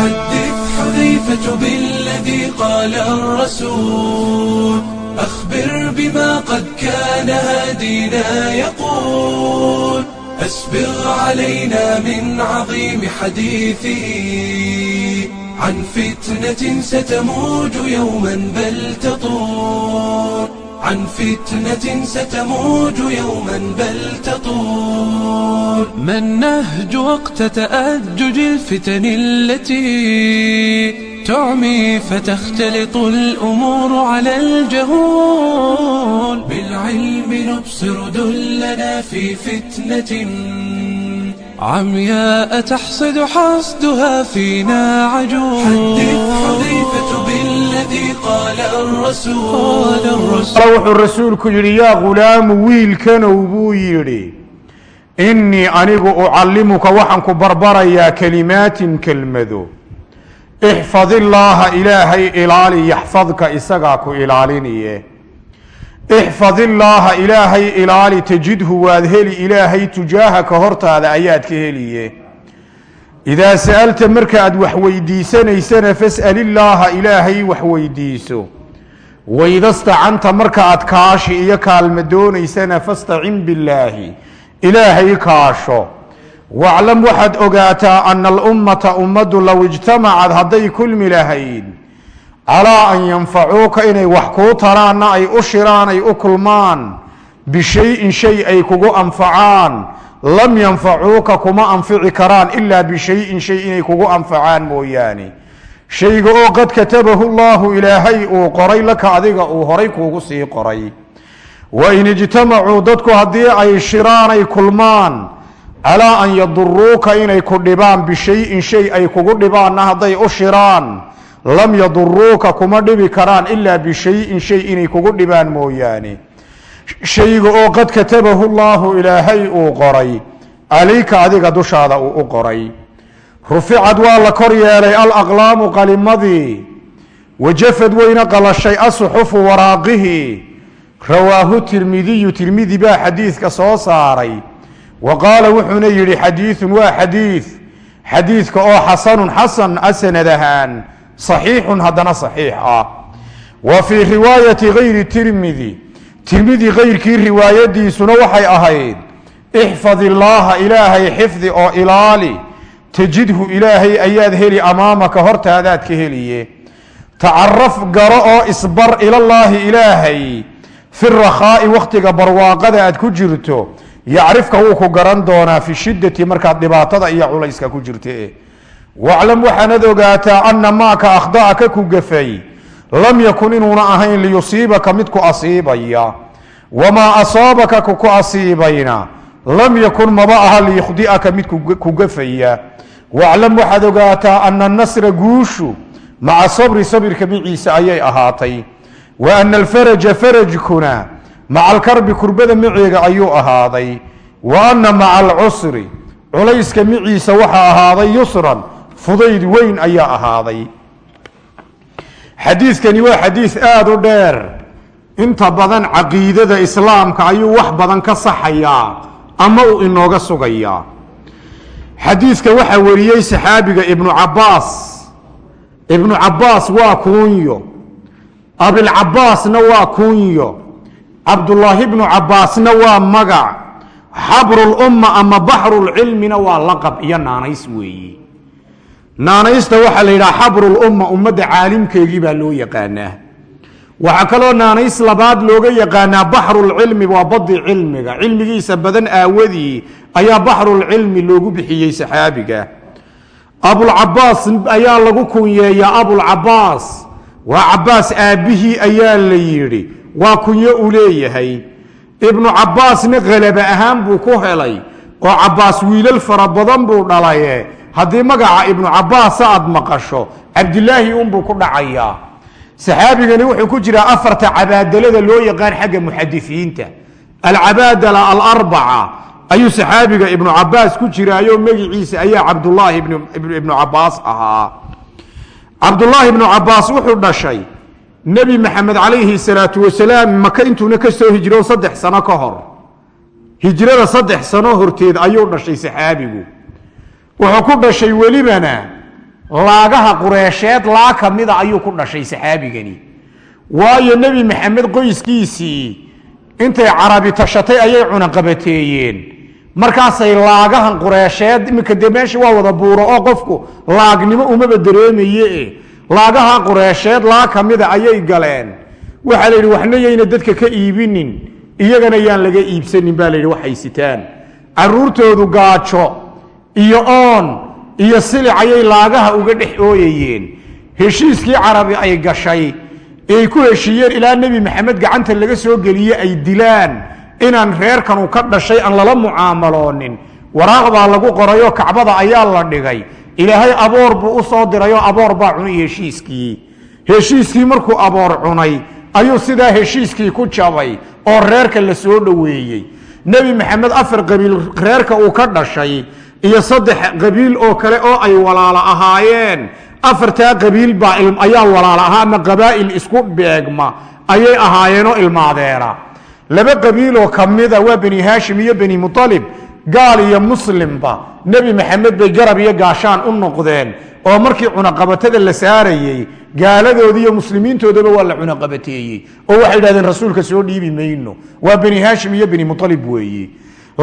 حدث حذيفة بالذي قال الرسول أخبر بما قد كان هادينا يقول أسبغ علينا من عظيم حديثه عن فتنة ستموج يوما بل تطور عن فتنة ستموج يوما بل تطول ما النهج وقت تأجج الفتن التي تعمي فتختلط الأمور على الجهول بالعلم نبصر دلنا في فتنة عمياء تحصد حصدها فينا عجول حدث حذيفة بالله wuxuu rasuulku yidhi yaa ghulaamu wiilkanow buu yidhi innii anigu ucallimuka waxaan ku barbarayaa kelimaatin kelmado ixfad illaaha ilaahay ilaali yaxfadka isagaa ku ilaaliniye ixfad illaaha ilaahay ilaali tajidhu waad heli ilaahay tujaahaka hortaada ayaad ka heliye idaa sa'alta markaaad wax weydiisanaysana fas'al illaaha ilaahay wax weydiiso waidastacanta marka aad kaashi iyo kaalma doonaysana fastacin billaahi ilaahay kaasho waclam waxaad ogaataa ana alummata ummaddu low ijtamacad hadday kulmi lahayd calaa an yanfacuuka inay wax kuu taraanna ay u shiraan ay u kulmaan bishayin shay ay kugu anfacaan lam yanfacuuka kuma anfici karaan ilaa bishayin shay inay kugu anfacaan mooyaane. Shayga oo qad katabahu llaahu ilaahay uu qoray laka adiga uu horay kuugu sii qoray. Wa in ijtamacuu dadku haddii ay shiraan ay kulmaan calaa an yaduruuka inay ku dhibaan bishayin shay ay kugu dhibaanna hadday u shiraan lam yaduruuka kuma dhibi karaan ilaa bishayin shay inay kugu dhibaan mooyaane shayga oo qad katabahu llaahu ilaahay uu qoray. Calayka adiga dushaada uu u qoray. Ruficad waa la kor yeelay alaqlaamu qalimadii wajafad weyna qalashay asuxufu waraaqihii rawaahu tirmidiyu tirmidi baa xadiidka soo saaray. Wa qaala wuxuuna yidhi xadiidun waa xadiid xadiidka oo xasanun xasan a sanad ahaan saxiixun haddana saxiix ah. Wa fii riwaayati gayri tirmidi tirmidi kayrkii riwaayadiisuna waxay ahayd ixfad illaaha ilaahay xifdi oo ilaali tajidhu ilaahay ayaad heli amaamaka hortaadaad ka heliye. Tacaraf garo oo isbar ilallaahi ilaahay fi rakhaa'i wakhtiga barwaaqada aad ku jirto yacrifka wuu ku garan doonaa fi shiddati markaad dhibaatada iyo culayska ku jirte. Waclam waxaanad ogaataa anna maaka akhda'aka ku gafay lam yakun inuuna ahayn liyusiibaka mid ku asiibaya wamaa asaabaka kuku asiibayna. Lam yakun maba aha liyukhdi'aka mid ku gafaya. Waclam waxaad ogaataa ana nasra guushu maca sabri sabirka miciisa ayay ahaatay. Wa ana alfaraja farajkuna maca alkarbi kurbada maceega ayuu ahaaday. Wa ana maca alcusri culayska miciisa waxaa ahaaday yusran fudayd weyn ayaa ahaaday xadiidkani waa xadiid aada u dheer. Inta badan caqiidada islaamka ayuu wax badan ka saxayaa ama uu inooga sugayaa xadiidka waxaa wariyey saxaabiga ibnu cabaas ibnu cabaas waa kuunyo. Abilcabaasna waa kuunyo. Cabdullaahi ibnu cabaasna waa magac. Xabrulumma ama baxrulcilmina waa laqab iyo naanays weeye naanaysta waxaa la yidhaha xabrulumma ummadda caalimkeegii baa loo yaqaanaa. Waxaa kaloo naanays labaad looga yaqaanaa baxrulcilmi waa badi cilmiga. Cilmigiisa badan aawadii ayaa baxrulcilmi loogu bixiyey saxaabiga. Abulcabaas ayaa lagu kunyeeyaa abulcabaas waa cabaas aabbihii ayaa la yidhi waa kunyo uu leeyahay. Ibnu cabaasna khalaba ahaan buu ku helay oo cabaas wiilal fara badan buu dhalaye haddii magaca ibnu cabaasa aad maqasho cabdilaahi unbuu ku dhacayaa saxaabigani wuxuu ku jiraa afarta cabaadalada loo yaqaan xagga muxadisiinta alcabaadala alarbaca ayuu saxaabiga ibnu cabaas ku jiraayo magiciisa ayaa cabdulaahi ibnu cabaas ahaa. Cabdulaahi ibnu cabaas wuxuu dhashay nebi maxamed calayhi salaatu wasalaam maka intuuna ka soo hijro saddex sano ka hor. Hijrada saddex sano horteed ayuu dhashay saxaabigu wuxuu ku dhashay welibana laagaha qureesheed laa ka mida ayuu ku dhashay saxaabigani. Waayo nebi maxamed qoyskiisii intay carabi tashatay ayay cunaqabateeyeen. Markaasay laagahan qureesheed iminka dee meesha waa wada buuro oo qofku laagnimo umaba dareemaye laagaha qureesheed laa ka mida ayay galeen. Waxaa la yidhi waxna yayna dadka ka iibinin iyagana yaan laga iibsanin baa la yidhi waxay sitaan. Caruurtoodu gaajo iyo oon iyo silic ayay laagaha uga dhex ooyayeen. Heshiiskii carabi ay gashay. Ay ku heshiiyeen ilaa nebi maxamed gacanta laga soo geliye ay dilaan inaan reerkanu ka dhashay aan lala mucaamaloonin waraaq baa lagu qorayoo kacbada ayaa la dhigay. Ilaahay aboor buu u soo dirayoo aboor baa cunay heshiiskii. Heshiiskii markuu aboor cunay ayuu sidaa heshiiskii ku jabay oo reerka la soo dhoweeyey. Nebi maxamed afar qabiil reerka uu ka dhashay iyo saddex qabiil oo kale oo ay walaalo ahaayeen. Afartaa qabiil baa ayaa walaalo ahaa ama qabaa'il isku beegma ayay ahaayeenoo ilmaadeera. Laba qabiiloo kamida waa bani haashim iyo bani mualib gaal iyo muslimba. Nebi maxamed bay garab iyo gaashaan u noqdeen oo markii cunaqabatada la saarayey gaaladoodii iyo muslimiintoodaba waa la cunaqabateeyey. Oo waxay idhahdeen rasuulka soo dhiibi mayno. Waa bani haashim iyo bani mualib weeye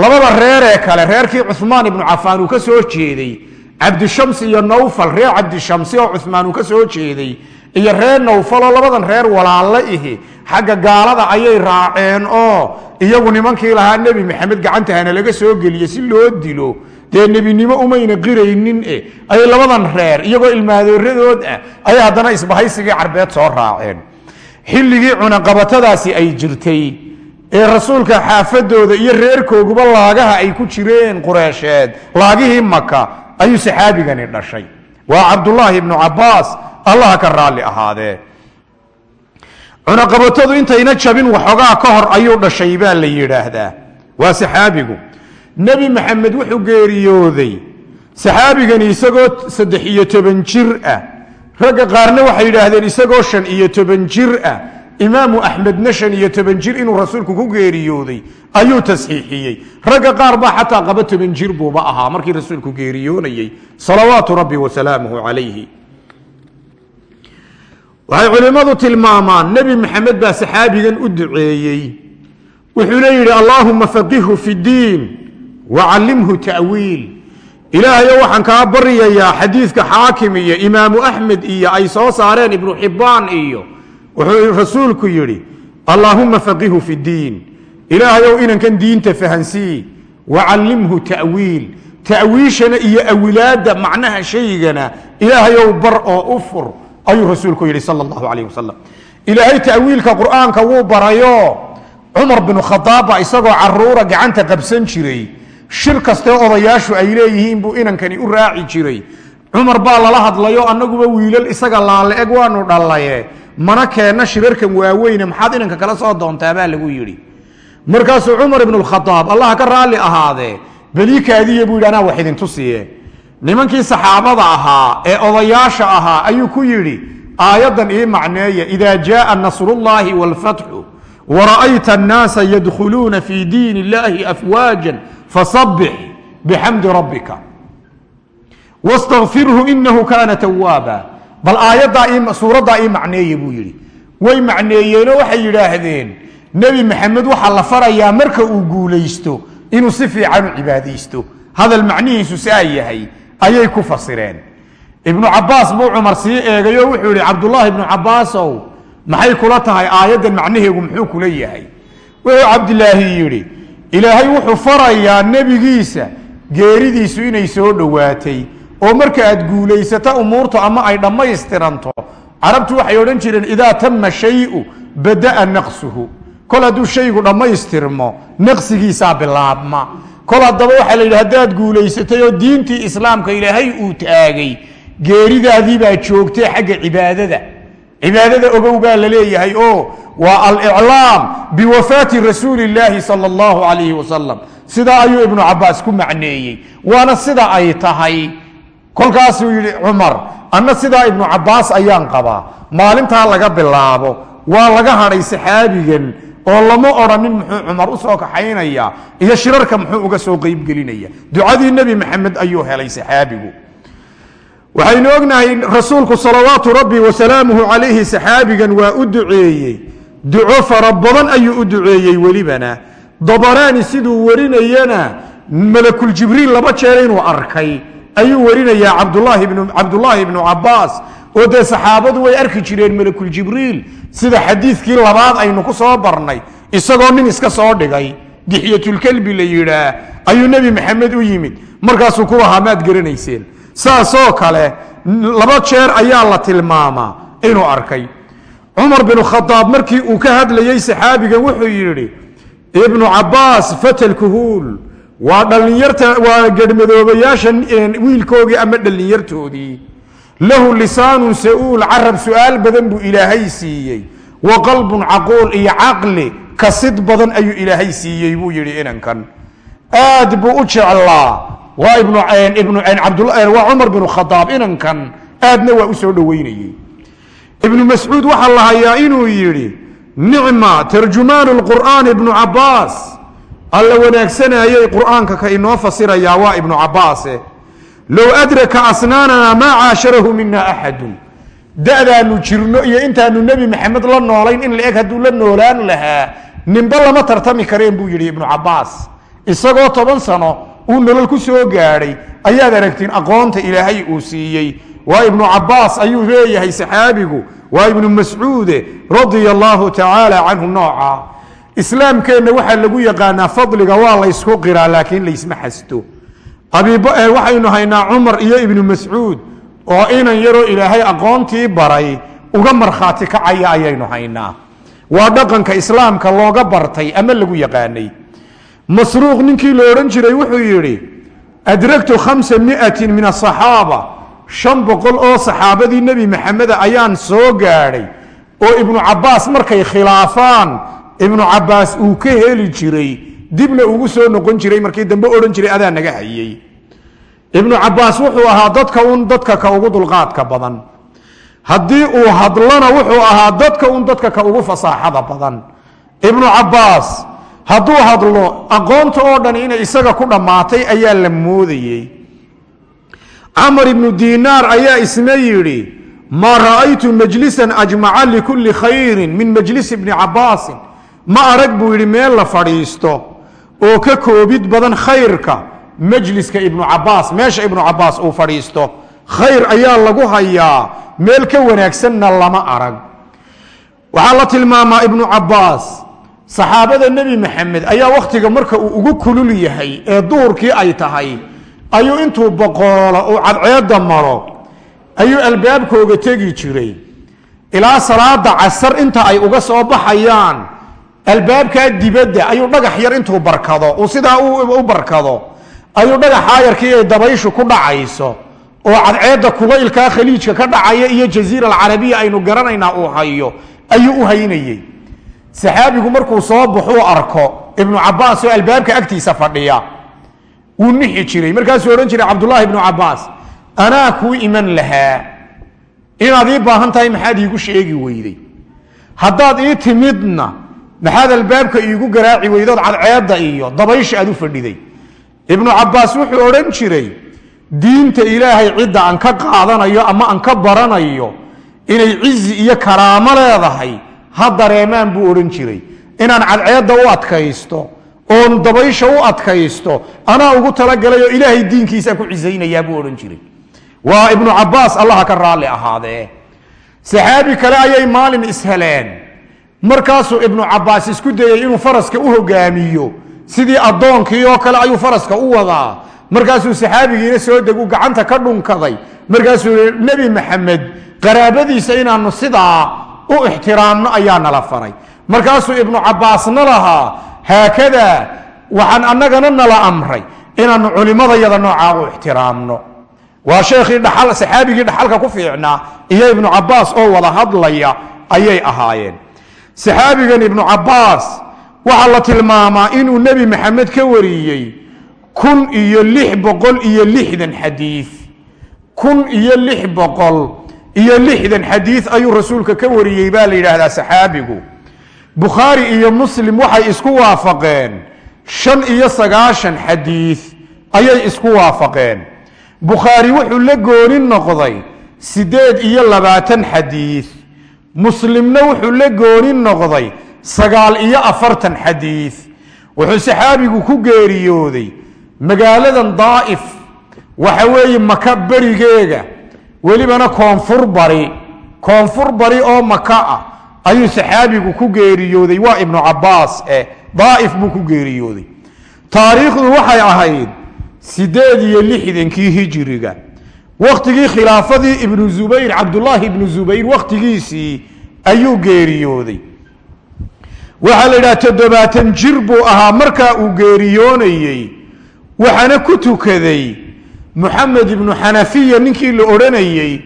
labada reeree kale reerkii cumaan ibnu cafaan uu ka soo jeeday cabdishams iyo nawfal reer cabdishamsi oo cumaan uu ka soo jeeday iyo reer nawfaloo labadan reer walaalo ihi xagga gaalada ayay raaceen oo iyagu nimankii lahaa nebi maxamed gacantahana laga soo geliye si loo dilo. Dee nebinimo umayna qiraynin e ayay labadan reer iyagoo ilmaadeeradood ah ayay haddana isbahaysigii carbeed soo raaceen. Xilligii cunaqabatadaasi ay jirtay ee rasuulka xaafadooda iyo reerkooguba laagaha ay ku jireen qureesheed laagihii maka ayuu saxaabigani dhashay. Waa cabdulaahi ibnu cabaas allaha ka raalli ahaadee. Cunaqabatadu intayna jabin waxoogaa ka hor ayuu dhashay baa la yidhaahdaa. Waa saxaabigu. Nebi maxamed wuxuu geeriyooday. Saxaabigani isagoo saddex iyo toban jir ah. Ragga qaarna waxay yidhaahdeen isagoo shan iyo toban jir ah imaamu axmedna shan iyo toban jir inuu rasuulku ku geeriyooday ayuu tasxiixiyey. Ragga qaar baa xataa qaba toban jir buuba ahaa markii rasuulku geeriyoonayey. Salawaatu rabbi wasalaamuhu calayhi. Waxay culimmadu tilmaamaan nebi maxamed baa saxaabigan u duceeyey. Wuxuuna yidhi allaahuma faqihu fi diin wacallimhu ta'wiil. Ilaahayo waxaan kaa baryayaa xadiidka xaakim iyo imaamu wuxuu rasuulku yidhi allaahuma faqihu fi diin. Ilaahayow inankan diinta fahansii wacallimhu ta'wiil. Ta'wiishana iyo awilaadda macnaha shaygana ilaahayow bar oo u fur ayuu rasuulku yidhi sal allahu calayh wasalam ilaahay ta'wiilka qur'aanka wuu barayo. Cumar binu khadaabba isagoo caruura gacanta qabsan jiray. Shir kastee odayaashu ay leeyihiin buu inankani u raaci jiray. Cumar baa lala hadlayo annaguba wiilal isaga laale eg waanu dhallaye mana keenna shirarkan waaweyne maxaad inanka kala soo doontaa baa lagu yidhi. Markaasuu cumar ibnu khadaab allaha ka raalli ahaadee beliikaadiya buu yidhi anaa wax idintu siiye nimankii saxaabada ahaa ee odayaasha ahaa ayuu ku yidhi aayaddan ii macneeya idaa jaaa nasrullaahi waalfatxu wara'ayta annaasa yadkhuluuna fii diin illaahi afwaajan fasabbix bixamdi rabbika wastakfirhu inahu kaana tawaaba bal aayaddaa suuraddaa ii macneeya buu yidhi. Way macneeyeenoo waxay yidhaahdeen nebi maxamed waxaa la farayaa marka uu guulaysto inuu si fiican u cibaadaysto. Hadal macnihiisu saa yahay ayay ku fasireen. Ibnu cabaas buu cumar sii eegay oo wuxuu yihi cabdulaahi ibnu cabaasow maxay kula tahay aayaddan macnaheegu muxuu kula yahay? Wuxuu cabdilaahi yidhi ilaahay wuxuu farayaa nebigiisa geeridiisu inay soo dhowaatay oo marka aad guulaysato umuurtu ama ay dhammaystiranto carabtu waxay odhan jireen idaa tama shayu bada'a naqsuhu. Kol hadduu shaygu dhammaystirmo naqsigiisaa bilaabma. Kol haddaba waxaa la yidhi haddaad guulaysatay oo diintii islaamka ilaahay uu taagay geeridaadii baa joogtay xagga cibaadada. Cibaadada ogow baa la leeyahay oo waa aliclaam biwafaati rasuuli illaahi sala allahu calayhi wasalam sidaa ayuu ibnu cabaas ku macneeyey waana sida ay tahay kolkaasuu yidhi cumar anna sidaa ibnu cabaas ayaan qabaa. Maalintaa laga bilaabo. Waa laga hadhay saxaabigan oo lama odhanin muxuu cumar u soo kaxaynaya iyo shirarka muxuu uga soo qeybgelinaya. Ducadii nebi maxamed ayuu helay saxaabigu. Waxaynu ognahay rasuulku salawaatu rabbi wasalaamuhu calayhi saxaabigan waa u duceeyey. Duco fara badan ayuu u duceeyey welibana. Dabaraani siduu warinayana malakuljibriil laba jeer inuu arkay ayuu warinayaa cabdulaahi bnu cabdullaahi ibnu cabaas oo dee saxaabadu way arki jireen malakuljibriil sida xadiidkii labaad aynu ku soo barnay isagoo nin iska soo dhigay. Dixyatulkelbi la yidhaah ayuu nebi maxamed u yimid. Markaasuu ku lahaa maad garanayseen. Saasoo kale laba jeer ayaa la tilmaamaa inuu arkay. Cumar binu khadaab markii uu ka hadlayey saxaabigan wuxuu yidhi ibnu cabaas fatalkuhuul waa dhallinyarta waa gedhmadoobayaasha wiilkoogii ama dhallinyartoodii. Lahu lisaanun sa-uul carab su'aal badan buu ilaahay siiyey. Wa qalbun caquul iyo caqli kasid badan ayuu ilaahay siiyey buu yidhi inankan. Aad buu u jeclaa. Waa ibnu ibnu cabdula waa cumar binu khadaab inankan. Aadna waa u soo dhoweynayey. Ibnu mascuud waxaa la hayaa inuu yidhi nicma tarjumaanu lqur'aan ibnu cabaas alla wanaagsanayey qur'aanka ka inoo fasirayaa waa ibnu cabaase low adraka asnaanana maa caasharahu mina axadu da'daanu jirno iyo intaanu nebi maxamed la noolayn in la eg hadduu la noolaan lahaa ninba lama tartami kareen buu yidhi ibnu cabaas isagoo toban sano uu nolol ku soo gaadhay ayaad aragtiin aqoonta ilaahay uu siiyey. Waa ibnu cabaas ayuu leeyahay saxaabigu waa ibnu mascuude radia allaahu tacaala canhu nooca islaamkeenna waxaa lagu yaqaanaa fadliga waa laysku qiraa laakiin laysma xasto. Waxaynu haynaa cumar iyo ibnu mascuud oo inan yaroo ilaahay aqoontii baray uga markhaati kacaya ayaynu haynaa. Waa dhaqanka islaamka looga bartay ama lagu yaqaanay. Masruuq ninkii la odhan jiray wuxuu yidhi adragtu khamsa miatin min asaxaaba shan boqol oo saxaabadii nebi maxameda ayaan soo gaadhay oo ibnu cabaas markay khilaafaan ibnu cabaas uu ka heli jiray dibna ugu soo noqon jiray markii dambe odhan jiray adaa naga hayey ibnu cabaas wuxuu ahaa dadka un dadka ka ugu dulqaadka badan. Haddii uu hadlana wuxuu ahaa dadka un dadka ka ugu fasaaxada badan. Ibnu cabaas hadduu hadlo aqoonta oo dhan inay isaga ku dhammaatay ayaa la moodayey camar ibnu dinaar ayaa isna yidhi maa ra'aytu majlisan ajmaca likulli khayrin min majlis ibni cabaasin ma arag buu yidhi meel la fadhiisto oo ka koobid badan khayrka majliska ibnu cabaas meesha ibnu cabaas uu fadhiisto khayr ayaa lagu hayaa meel ka wanaagsanna lama arag. Waxaa la tilmaamaa ibnu cabaas saxaabada nebi maxamed ayaa wakhtiga marka uu ugu kulul yahay ee duhurkii ay tahay ayuu intuu boqoolo uu cadceedda maro ayuu albaabkooga tegi jiray. Ilaa salaada casar inta ay uga soo baxayaan albaabkaa dibadda ayuu dhagax yar intuu barkado uu sidaa u barkado ayuu dhagaxaa yarkii ay dabayshu ku dhacayso oo cadceedda kubaylkaa khaliijka ka dhacaya iyo jaziira alcarabiya aynu garanaynaa uu hayo ayuu u haynayey. Saxaabigu markuu soo baxuu arko ibnu cabaas oo albaabka agtiisa fadhiya wuu nixi jiray. Markaasuu odhan jiray cabdulaahi ibnu cabaas anaa kuu iman lahaa? Inaad ii baahan tahay maxaad iigu sheegi weyday? Haddaad ii timidna maxaad albaabka iigu garaaci weydood cadceedda iyo dabaysha aad u fadhiday. Ibnu cabaas wuxuu odhan jiray diinta ilaahay cidda aan ka qaadanayo ama aan ka baranayo inay cizi iyo karaamo leedahay ha dareemaan buu odhan jiray. Inaan cadceedda u adkaysto oon dabaysha u adkaysto anaa ugu talagalay ilaahay diinkiisaa ku cisaynayaa buu odhan jiray. Waa ibnu cabaas allaha ka raalli ahaadee. Saxaabi kale ayay maalin isheleen markaasuu ibnu cabaas isku dayey inuu faraska u hogaamiyo sidii addoonkii oo kale ayuu faraska u wadaa. Markaasuu saxaabigiina soo degu gacanta ka dhunkaday. Markaasuu yii nebi maxamed qaraabadiisa inaanu sidaa u ixtiraamno ayaa nala faray. Markaasuu ibnu cabaasna lahaa haakadaa waxaan annagana nala amray inaanu culimmadayada noocaa u ixtiraamno. Waa sheekhii dhaxal saxaabigii dhaxalka ku fiicnaa iyo ibnu cabaas oo wada hadlaya ayay ahaayeen saxaabigan ibnu cabaas waxaa la tilmaamaa inuu nebi maxamed ka wariyey kun iyo lix boqol iyo lixdan xadiid kun iyo lix boqol iyo lixdan xadiid ayuu rasuulka ka wariyey baa la yidhaahdaa saxaabigu. Bukhaari iyo muslim waxay isku waafaqeen. Shan iyo sagaashan xadiid ayay isku waafaqeen. Bukhaari wuxuu la gooni noqday siddeed iyo labaatan xadiid muslimna wuxuu la gooni noqday sagaal iyo afartan xadiid wuxuu saxaabigu ku geeriyooday magaaladan daa'if waxa weeye maka berigeega welibana koonfur bari koonfur bari oo maka ah ayuu saxaabigu ku geeriyooday. Waa ibnu cabaas eh daa'if buu ku geeriyooday. Taariikhdu waxay ahayd sideed iyo lixdankii hijiriga wakhtigii khilaafadii ibnu zubayr cabdullaahi ibnu zubayr wakhtigiisii ayuu geeriyooday. Waxaa la yidhaha toddobaatan jir buu ahaa markaa uu geeriyoonayey waxaana ku tukaday muxamed ibnu xanafiya ninkii la odhanayey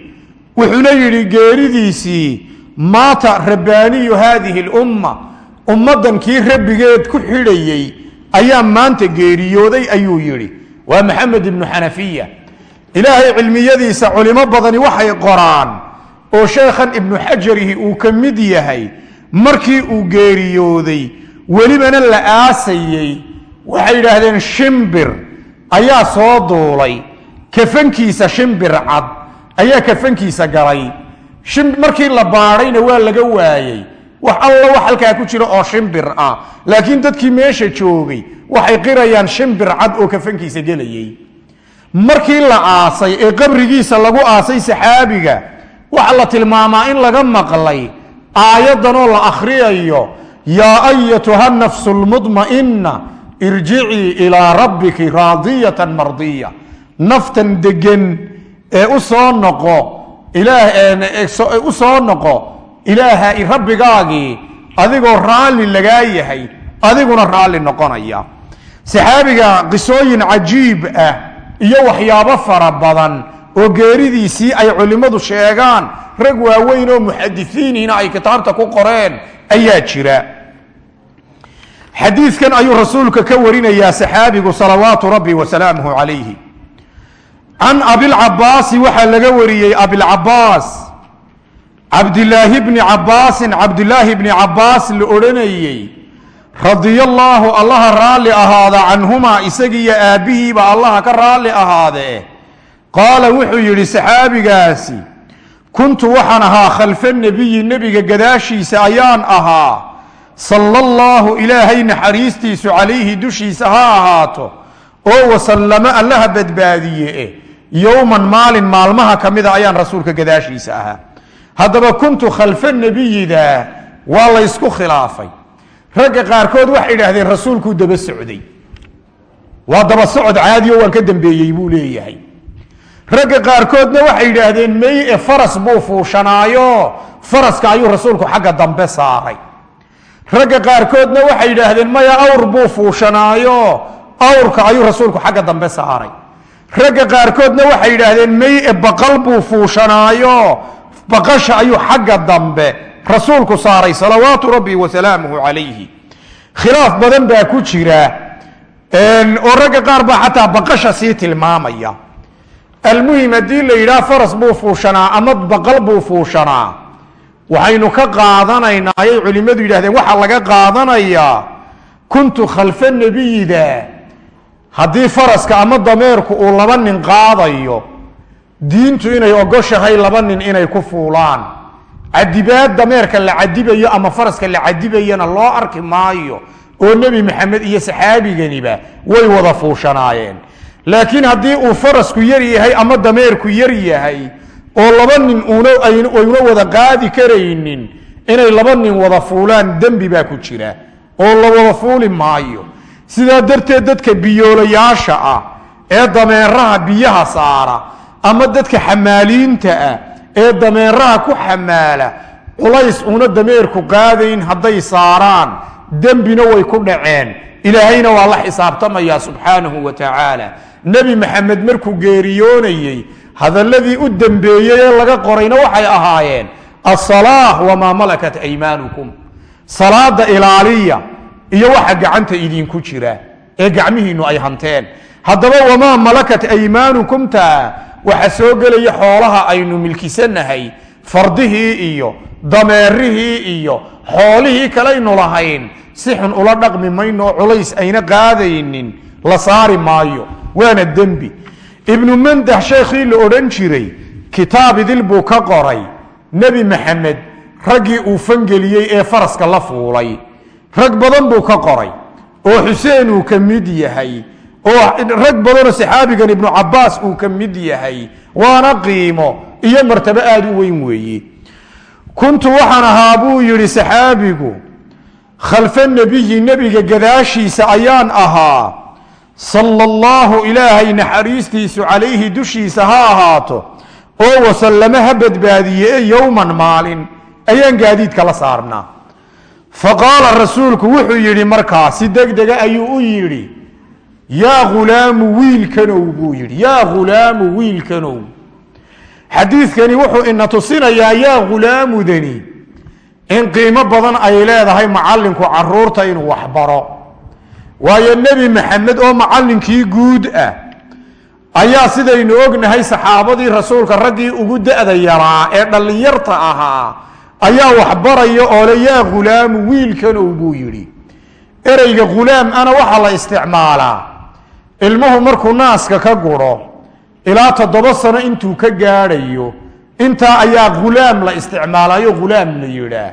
wuxuuna yidhi geeridiisii maata rabbaaniyu haadihi lumma ummaddan kii rabbigeed ku xidhayey ayaa maanta geeriyooday ayuu yidhi. Waa maxamed ibnu xanafiya ilaahay cilmiyadiisa culimo badani waxay qoraan oo sheekhan ibnu xajarihi uu ka mid yahay markii uu geeriyooday welibana la aasayey waxay yidhaahdeen shimbir ayaa soo duulay kafankiisa shimbir cad ayaa kafankiisa galay. Markii la baadhayna waa laga waayey wax alla wax halkaa ku jira oo shimbir ah laakiin dadkii meesha joogay waxay qirayaan shimbir cad oo kafankiisa gelayey markii la aasay ee qabrigiisa lagu aasay saxaabiga waxa la tilmaamaa in laga maqlay aayaddanoo la akhriyayo yaa ayatuha nafsu lmudma'inna irjicii ilaa rabbiki raadiyatan mardiya. Naftan degan ee u soo noqo u soo noqo ilaaha rabbigaagii adigoo raalli lagaa yahay adiguna raalli noqonaya. Saxaabiga qisooyin cajiib ah iyo waxyaabo fara badan oo geeridiisii ay culimmadu sheegaan rag waaweyn oo muxadisiiniina ay kitaabta ku qoreen ayaa jira. Xadiidkan ayuu rasuulka ka warinayaa saxaabigu salawaatu rabbi wasalaamuhu calayhi. Can abilcabaasi waxaa laga wariyey abilcabaas cabdilaahi bni cabaasin cabdilaahi bni cabaas la odhanayey radia allaahu allaha raalli ahaada canhumaa isagiiyo aabbihiiba allaha ka raalli ahaadee qaala wuxuu yidhi saxaabigaasi kuntu waxaan ahaa khalfa nebiyi nebiga gadaashiisa ayaan ahaa. Sala allaahu ilaahay naxariistiisu calayhi dushiisa ha ahaato. Oo wasallamo allaha badbaadiye yowman maalin maalmaha ka mida ayaan rasuulka gadaashiisa ahaa. Haddaba kuntu khalfa nebiyida waa laysku khilaafay ragga qaarkood waxay idhaahdeen rasuulkuu daba socday. Waa daba socod caadiyo waan ka dambeeyey buu leeyahay. Ragga qaarkoodna waxay yidhaahdeen may e faras buu fuushanaayo? Faraska ayuu rasuulku xagga dambe saaray. Ragga qaarkoodna waxay yidhaahdeen maya awr buu fuushanaayo? Awrka ayuu rasuulku xagga dambe saaray. Ragga qaarkoodna waxay yidhaahdeen may e baqal buu fuushanaayo? Baqasha ayuu xagga dambe rasuulku saaray salawaatu rabbi wasalaamuhu calayhi. Khilaaf badan baa ku jira oo ragga qaar baa xataa baqasha sii tilmaamaya. Almuhim haddii la yidhaha faras buu fuushanaa ama baqal buu fuushanaa. Waxaynu ka qaadanaynaa ayay culimmadu yidhahdeen waxaa laga qaadanayaa kuntu khalfa nebiyida haddii faraska ama dameerku uu laba nin qaadayo diintu inay ogoshahay laba nin inay ku fuulaan cadibaad dameerka la cadibayo ama faraska la cadibayana loo arki maayo oo nebi maxamed iyo saxaabiganiba way wada fuushanaayeen. Laakiin haddii uu farasku yar yahay ama dameerku yar yahay oo laba nin una wada qaadi karaynin inay laba nin wada fuulaan dembi baa ku jira oo la wada fuuli maayo. Sidaa darteed dadka biyoolayaasha ah ee dameeraha biyaha saara ama dadka xamaaliinta ah ee dameeraha ku xamaala. Culays una dameerku qaadayn hadday saaraan dembina way ku dhaceen. Ilaahayna waa la xisaabtamayaa subxaanahu wa tacaala. Nebi maxamed markuu geeriyoonayey hadalladii u dembeeyey ee laga qorayna waxay ahaayeen asalaah wamaa malakat aymaanukum salaada ilaaliya iyo waxa gacanta idinku jira ee gacmihiinnu ay hanteen. Haddaba wamaa malakat aymaanukumta waxa soo gelaya xoolaha aynu milkisanahay fardihii iyo dameerihii iyo xoolihii kalaynu lahayn si xun ula dhaqmi mayno oo culays ayna qaadaynin la saari maayo waana dembi. Ibnu mandax sheekhii la odhan jiray kitaab idil buu ka qoray nebi maxamed raggii uu fangeliyey ee faraska la fuulay. Rag badan buu ka qoray oo xuseen uu ka mid yahay oo rag badanoo saxaabigan ibnu cabaas uu ka mid yahay waana qiimo iyo martabo aada u weyn weeye kuntu waxaan ahaa buu yidhi saxaabigu khalfa nebiyi nebiga gadaashiisa ayaan ahaa. Sala allahu ilaahay naxariistiisu calayhi dushiisa ha ahaato oo wasallame ha badbaadiye yowman maalin. Ayaan gaadiidka la saarnaa. Fa qaala rasuulku wuxuu yidhi markaa si degdega ayuu u yidhi yaa ghulaamu wiilkanow buu yidhi. Yaa ghulaamu wiilkanow. Xadiidkani wuxuu ina tusinayaa yaa ghulaamudani in qiimo badan ay leedahay macallinku carruurta inuu waxbaro waayo nebi maxamed oo macallinkii guud ah ayaa sidaynu ognahay saxaabadii rasuulka raggii ugu da-da yaraa ee dhallinyarta ahaa ayaa waxbaraya oo le yaa ghulaamu wiilkanow buu yidhi. Ereyga ghulaam ana waxaa la isticmaalaa ilmuhu markuu naaska ka guro ilaa toddoba sano intuu ka gaadhayo intaa ayaa ghulaam la isticmaalayo ghulaam la yidhaah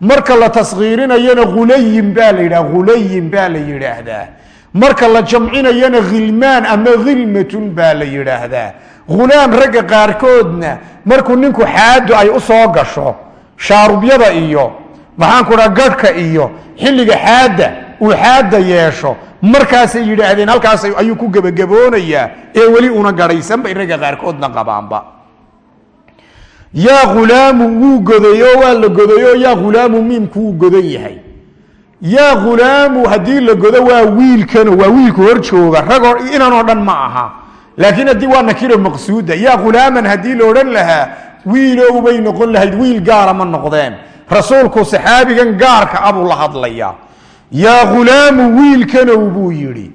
marka la taskhiirinayana hulayin baa la yidhaha hulayin baa la yidhaahdaa. Marka la jamcinayana khilmaan ama khilmatun baa la yidhaahdaa. Hulaam ragga qaarkoodna markuu ninku xaadu ay u soo gasho shaarubyada iyo maxaanku dhaa garhka iyo xilliga xaadda uu xaadda yeesho. Markaasay yidhaahdeen halkaas ayuu ku gebagaboonayaa. Ee weli una garhaysan bay ragga qaarkoodna qabaanba. Yaa hulaamu wuu godayo waa la godayo. Yaa hulaamu miimku wuu godan yahay. Yaa hulaamu haddii la godo waa wiilkano waa wiilku hor jooga. Ragoo inanoo dhan ma aha. Laakiin haddii waa nakiro maqsuuda yaa hulaaman haddii la odhan lahaa wiilow bay noqon lahayd wiil gaara ma noqdeen. Rasuulku saxaabigan gaarka abuu la hadlayaa yaa hulaamu wiilkanow buu yidhi.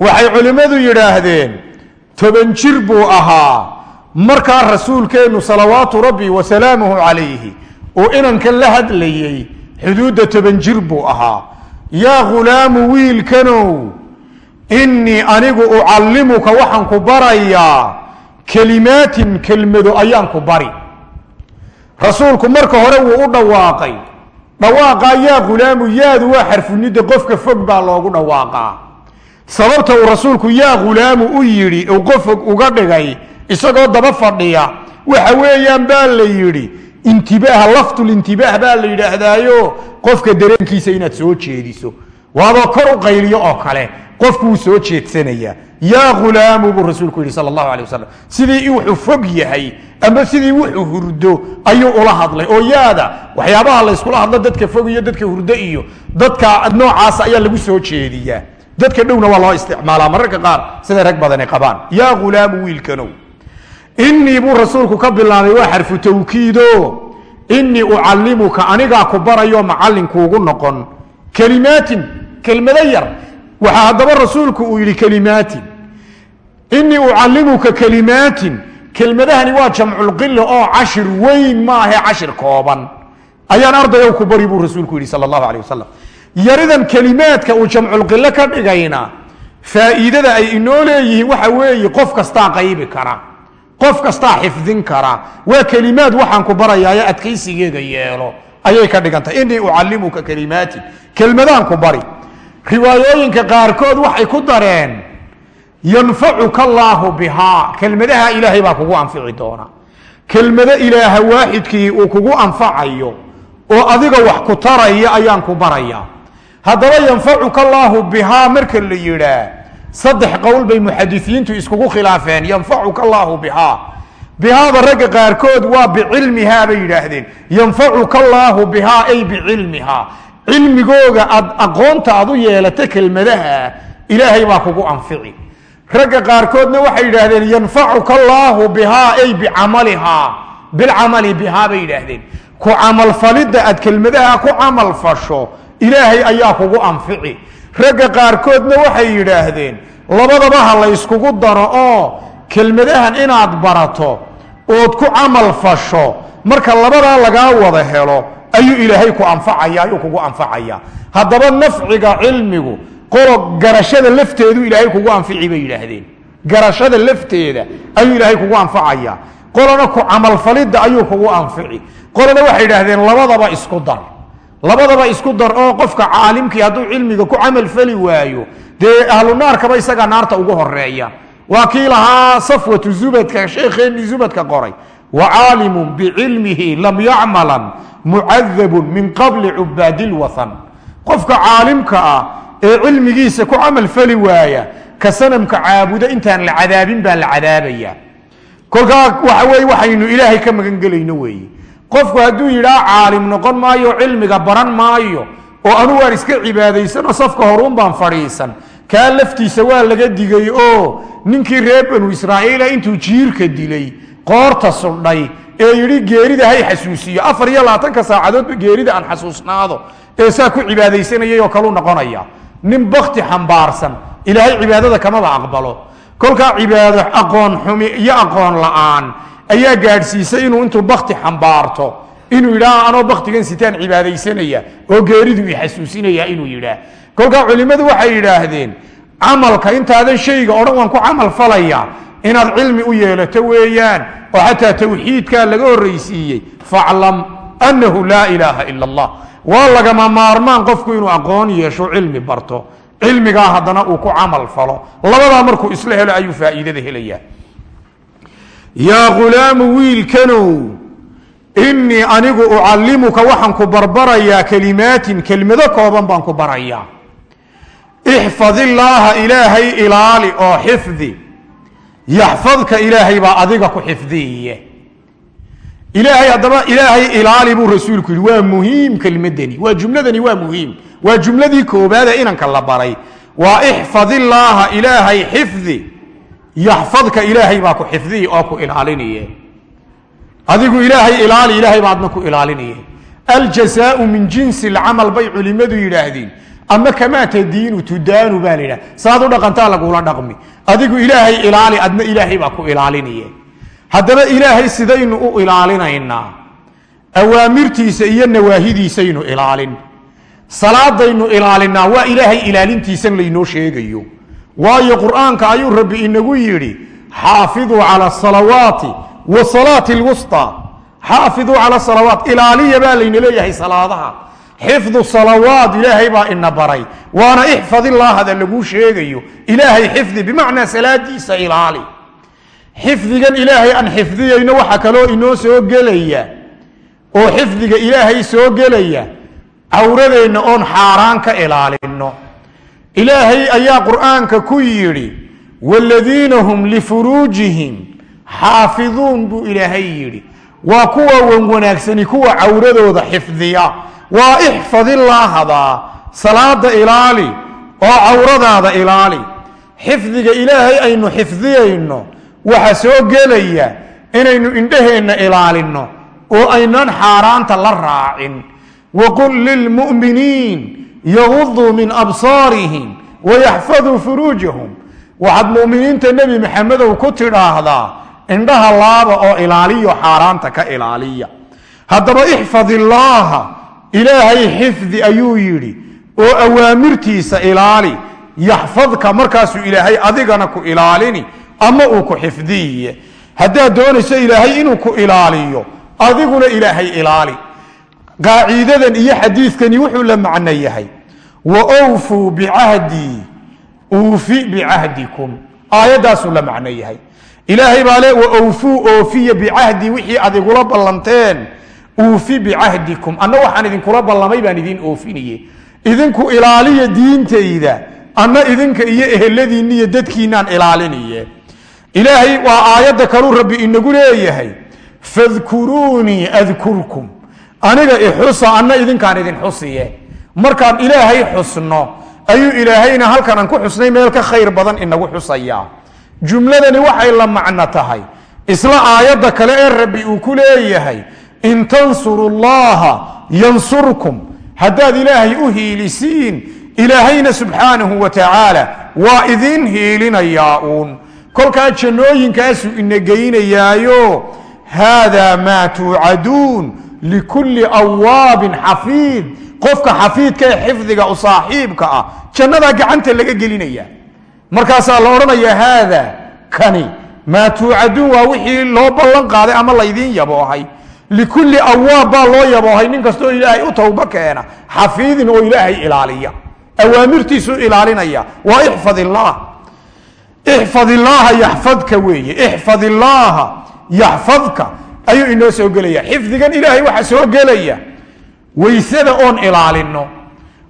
Waxay culimmadu yidhaahdeen toban jir buu ahaa. Markaa rasuulkeennu salawaatu rabbi wa salaamuhu calayhi oo inankan la hadlayey xuduudda toban jir buu ahaa. Yaa ghulaamu wiilkanow innii anigu ucallimuka waxaan ku barayaa kelimaatin kelmado ayaan ku bari. Rasuulku marka hore wuu u dhawaaqay dhawaaqaa yaa ghulaamu yaadu waa xarfunidda qofka fog baa loogu dhawaaqaa. Sababta uu rasuulku yaa ghulaamu u yidhi uu qof fog uga dhigay isagoo daba fadhiya waxa weeyaan baa la yidhi intibaah laftulintibaah baa la yidhaahdaayo qofka dareenkiisa inaad soo jeediso. Waadoo kor u qayliyo oo kale qofkuu soo jeedsanaya yaa ghulaamu buu rasuulku yidhi sal allahu alay wasalam sidii wuxuu fog yahay ama sidii wuxuu hurdo ayuu ula hadlay. Oo yaada waxyaabaha layskula hadlo dadka fog iyo dadka hurdo iyo dadka noocaasa ayaa lagu soo jeediyaa dadka dhowna waa loo isticmaalaa. Mararka qaar siday rag badani qabaan yaa ghulaamu wiilkanow inii buu rasuulku ka bilaabay waa xarfu tawkiido. Inii ucallimuka anigaa ku barayo macallinkuugu noqon. Kelimaatin kelmado yar. Waxaa haddaba rasuulku uu yidhi kelimaatin inii ucallimuka kelimaatin kelmadahani waa jamculqila oo cashir weyn maahe cashir kooban. Ayaan ardayow ku bari buu rasuulku yidhi sal allahu alay wasalam yaridan kelimaadka uu jamculqilo ka dhigayna faa'iidada ay inoo leeyihiin waxa weeye qof kastaa qaybi kara qof kastaa xifdin kara. Waa kelimaad waxaan ku barayaayo adkaysigeeda yeelo. Ayay ka dhigantahay inii ucallimuka kelimaatin kelmadaan ku bari. Riwaayooyinka qaarkood waxay ku dareen yanfacuka allaahu bihaa kelmadaha ilaahay baa kugu anfici doona. Kelmado ilaaha waaxidkii uu kugu anfacayo oo adiga wax ku taraya ayaan ku baraya. Haddaba yanfacuka allaahu bihaa marka la yidhaa saddex qowl bay muxadisiintu iskugu khilaafeen. Yanfacuka allaahu bihaa bihaada ragga qaarkood waa bicilmihaa bay yidhaahdeen. Yanfacuka allaahu bihaa ay bicilmihaa cilmigooga aad aqoonta aad u yeelata kelmadaha ilaahay baa kugu anfici ragga qaarkoodna waxay yidhaahdeen yanfacuka allaahu bihaa ay bicamalihaa. Bilcamali bihaa bay yidhaahdeen. Ku camalfalidda aad kelmadaha ku camal fasho ilaahay ayaa kugu anfici. Ragga qaarkoodna waxay yidhaahdeen labadaba ha layskugu daro oo kelmadahan inaad barato ood ku camal fasho marka labadaa lagaa wada helo ayuu ilaahay ku anfacaya ayuu kugu anfacaya. Haddaba nafciga cilmigu qolo garashada lafteedu ilaahay kugu anfici bay yidhaahdeen. Garashada lafteeda ayuu ilaahay kugu anfacaya. Qolana ku camalfalidda ayuu kugu anfici. Qolana waxay idhaahdeen labadaba isku dar. Labadaba isku dar oo qofka caalimkii hadduu cilmiga ku camal fali waayo dee ahlu naarkaba isagaa naarta ugu horreeya waa kii lahaa safwatu zubadka sheekheenii zubadka qoray. Wa caalimun bicilmihi lam yacmalan mucadabun min qabli cubaadi lwathan qofka caalimka ah ee cilmigiisa ku camal fali waaya ka sanamka caabuda intaan la cadaabin baa la cadaabaya. Kolkaa waxa weye waxaynu ilaahay ka magan gelayno weeye qofku hadduu yidhaa caalim noqon maayo cilmiga baran maayo oo anu waan iska cibaadaysanoo safka horuun baan fadhiisan. Kaa laftiisa waa laga digay oo ninkii reer banu israa'iila intuu jiirka dilay qoorta sudhay ee yidhi geerida hay xasuusiyo afar iyo labaatanka saacadoodba geerida aan xasuusnaado ee saa ku cibaadaysanayay oo kalu noqonaya nin bakti xambaarsan. Ilaahay cibaadada kamaba aqbalo. Kolkaa cibaado aqoon xumi iyo aqoon la'aan ayaa gaadhsiisay inuu intuu bakti xambaarto. Inuu yidhaah anoo baktigan sitaan cibaadaysanaya oo geeridu i xasuusinaya inuu yidhaah kolkaa culimmadu waxay yidhaahdeen camalka intaadan shayga odhan waan ku camal falaya. Inaad cilmi u yeelato weeyaan oo xataa tawxiidkaa laga horraysiiyey faclam annahu laa ilaaha ila allah waa lagama maarmaan qofku inuu aqoon yeesho cilmi barto. Cilmigaa haddana uu ku camal falo. Labadaa markuu isla helo ayuu faa'iidada helayaa. Yaa ghulaamu wiilkanow innii anigu ucallimuka waxaan ku barbarayaa kelimaatin kelmado kooban baan ku barayaa. Ixfad illaaha ilaahay ilaali oo xifdi. Yaxfadka ilaahay baa adiga ku xifdiye ilaahay haddaba ilaahay ilaali buu rasuulku yihi waa muhiim kelmadani waa jumladani waa muhiim. Waa jumladii koobaade inanka la baray. Waa ixfad illaaha ilaahay xifdi. Yaxfadka ilaahay baa ku xifdiyi oo ku ilaalinaye adigu ilaahay ilaali ilaahay baa ku ilaalinaye aljazaau min jinsi alcamal bay culimmadu yidhaahdeen. Ama kamaa tadiinu tudaanu baa la yidhaha saad u dhaqantaa lagula dhaqmi. Adigu ilaahay ilaali adna ilaahay baa ku ilaalinaye haddaba ilaahay sidaynu u ilaalinaynaa awaamirtiisa iyo nawaahidiisaynu ilaalin. Salaadaynu ilaalinaa. Waa ilaahay ilaalintiisan laynoo sheegayo. Waayo qur'aanka ayuu rabbi inagu yidhi xaafiduu cala salawaati wa salaati lwusطa xaafiduu cala salawaat. Ilaaliya baa layna leeyahay salaadaha. Xifdu salawaat ilaahay baa ina baray. Waana ixfad illaahada laguu sheegayo. Ilaahay xifdi bimacnaa salaadiisa ilaali xifdigan ilaahay aan xifdiyayno waxaa kaloo inoo soo gelaya oo xifdiga ilaahay soo gelaya cawradeenna oon xaaraan ka ilaalino ilaahay ayaa qur'aanka ku yidhi wladiina hum lifuruujihim xaafiduun buu ilaahay yidhi. Waa kuwa wan wanaagsani kuwa cawradooda xifdiya. Waa ixfadillaahada salaada ilaali oo cawradaada ilaali. Xifdiga ilaahay aynu xifdiyayno waxa soo gelaya inaynu indhaheenna ilaalinno oo aynaan xaaraanta la raacin. Waqul lilmu'miniin yaguduu min absaarihim wayaxfaduu furuujahum. Waxaad mu'miniinta nebi maxamedow ku tidhaahdaa indhaha laaba oo ilaaliyo xaaraanta ka ilaaliya. Haddaba ixfad illaaha ilaahay xifdi ayuu yidhi oo awaamirtiisa ilaali yaxfadka markaasuu ilaahay adigana ku ilaalini ama uu ku xifdiye haddaad doonayso ilaahay inuu ku ilaaliyo adiguna ilaahay ilaali. Qaaciidadan iyo xadiidkani wuxuu la macno yahay. Wa wfuu bicahdii uufi bicahdikum aayaddaasuu la macno yahay. Ilaahay baa le wawfuu oofiya bicahdii wixii aad igula ballanteen. Uufi bicahdikum anna waxaan idinkula ballamay baan idiin oofinaye. Idinku ilaaliya diintayda anna idinka iyo eheladiinna iyo dadkiinaan ilaalinaye ilaahay waa aayadda kaluu rabbi inagu leeyahay fadkuruunii adkurkum aniga ixusa anna idinkaan idin xusiye. Markaan ilaahay xusno ayuu ilaahayna halkan aan ku xusnay meel ka khayr badan inagu xusayaa jumladani waxay la macno tahay. Isla aayadda kale ee rabbi uu ku leeyahay in tansuru llaha yansurkum. Haddaad ilaahay u hiilisiin ilaahayna subxaanahu wa tacaala waa idiin hiilinayaa uun kolkaa jannooyinkaasuu ina geynayaayo haadaa maa tuucaduun likulli awaabin xafiid. Qofka xafiidka ee xifdiga u saaxiibka ah jannadaa gacanta laga gelinaya markaasaa la odhanayaa haada kani maa tuucaduun waa wixii loo ballan qaaday ama laydiin yaboohay likulli awaab baa loo yaboohay nin kastoo ilaahay u towba keena. Xafiidin oo ilaahay ilaaliya. Awaamirtiisuu ilaalinaya. Waa ixfad illaah ixfad illaaha yaxfadka weeye. Ixfad illaaha yaxfadka ayuu inoo soo gelaya xifdigan ilaahay waxaa soo gelaya. Weysada oon ilaalino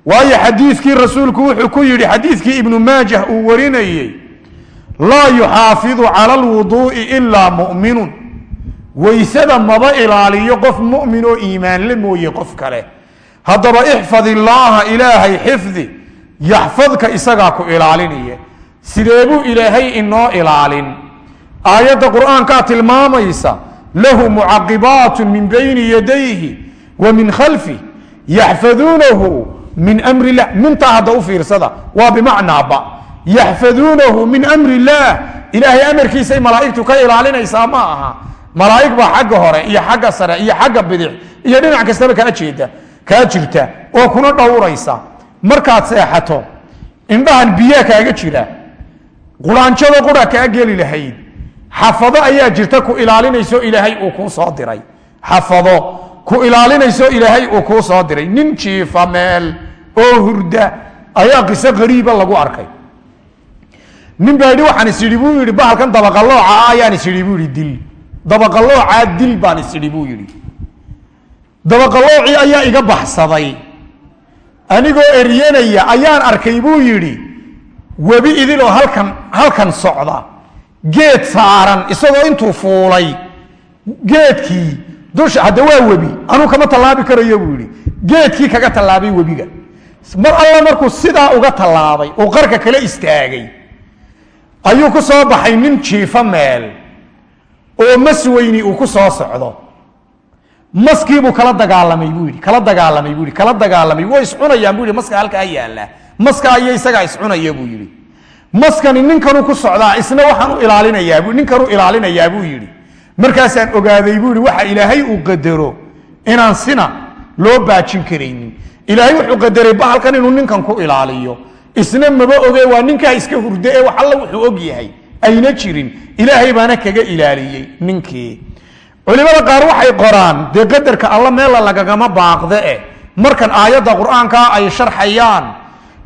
waayo xadiidkii rasuulku wuxuu ku yidhi xadiidkii ibnu maajah uu warinayey laa yuxaafidu cala alwuduu'i ilaa mu'minun. Weysada maba ilaaliyo qof mu'min oo iimaanle mooye qof kale. Haddaba ixfad illaaha ilaahay xifdi yaxfadka isagaa ku ilaalinaya sidee buu ilaahay inoo ilaalin. Aayadda qur'aankaa tilmaamaysa lahu mucaqibaatu min bayni yadayhi wa min khalfih yaxfaduunahu min mri lah. Mintaa hadda u fiirsada waa bimacnaa ba yaxfaduunahu min amri illaah ilaahay amarkiisay malaa'igtu ka ilaalinaysaa ma aha. Malaa'ig baa xagga hore iyo xagga sare iyo xagga bidix iyo dhinac kastaba kaa jeeda kaa jirta oo kuna dhowraysa. Markaad seexato indhahan biyaa kaaga jira quraanjada qura kaa geli lahayd. Xafado ayaa jirta ku ilaalinayso ilaahay uu kuu soo diray. Xafado ku ilaalinayso ilaahay uu kuu soo diray. Nin jiifa meel oo hurda ayaa qiso qariiba lagu arkay. Nin baa yidhi waxaan is idhi buu yidhi bahalkan dabaqalooca ah ayaan is idhi buu yidhi dil. Dabaqaloocaa dil baan is idhi buu yidhi. Dabaqaloocii ayaa iga baxsaday. Anigoo eryanaya ayaan arkay buu yidhi webi idiloo halkan halkan socda. Geed saaran isagoo intuu fuulay geedkii dusha hadda waa webi anuu kama tallaabi karayo buu yidhi. Geedkii kaga tallaabay webiga. Mar alla markuu sidaa uga tallaabay uu qarka kala istaagay ayuu ku soo baxay nin jiifo meel oo mas weyni uu ku soo socdo. Maskiibuu kala dagaalamay buu yidhi kala dagaalamay buu yidhi kala dagaalamay way iscunayaan buu yidhi maska halkaa yaalla maska iyo isagaa iscunaya buu yidhi. Maskani ninkanuu ku socdaa isna waxaan u ilaalinayaa bu ninkanuu ilaalinayaa buu yidhi. Markaasaan ogaaday buu yidhi waxa ilaahay uu qadaro inaan sina loo baajin karaynin. Ilaahay wuxuu qadaray bahalkan inuu ninkan ku ilaaliyo. Isna maba oge waa ninkaa iska hurdo ee wax alla wuxuu og yahay. Ayna jirin. Ilaahay baana kaga ilaaliyey ninkii culimada qaar waxay qoraan dee qadarka alla meela lagagama baaqde eh? Markan aayadda qur'aankaa ay sharxayaan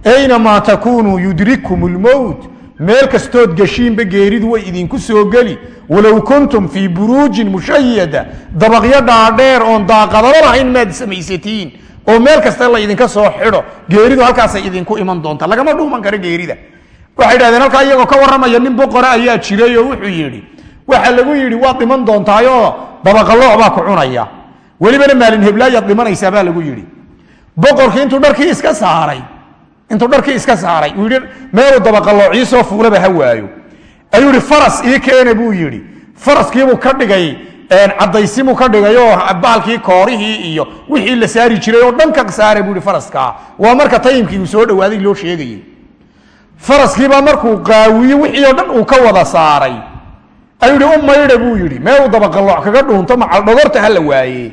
aynamaa takuunuu yudrikkum lmowt meel kastood geshiinba geeridu way idinku soo geli. Walow kuntum fii buruujin mushayada dabaqyo dhaadheer oon daaqadalo lahayn maad samaysatiin. Oo meel kasta la idinka soo xidho geeridu halkaasay idinku iman doonta. Lagama dhuuman karo geerida. Waxay dhahdeen halkaa iyagoo ka warramaya nin boqora ayaa jiray oo wuxuu yidhi. Waxaa lagu yidhi waad dhiman doontaayoo dabaqalooc baa ku cunaya. Welibana maalin heblaayaad dhimanaysaa baa lagu yidhi. Boqorkii intuu dharkii iska saaray intuu dharkii iska saaray uu yidhi meeluu dabaqaloocii soo fuulaba ha waayo. Ayuu yidhi faras ii keena buu yidhi. Faraskiibuu ka dhigay cadaysimuu ka dhigay oo baalkii koorihii iyo wixii la saari jiray oo dhan ka saara buu yidhi faraskaa waa marka tayimkii uu soo dhawaaday loo sheegayey. Faraskiibaa markuu qaawiye wixii oo dhan uu ka wada saaray. Ayuu yihi u buu yidhi meeluu dabaqalooc kaga dhuunto macaldhogorta ha la waaye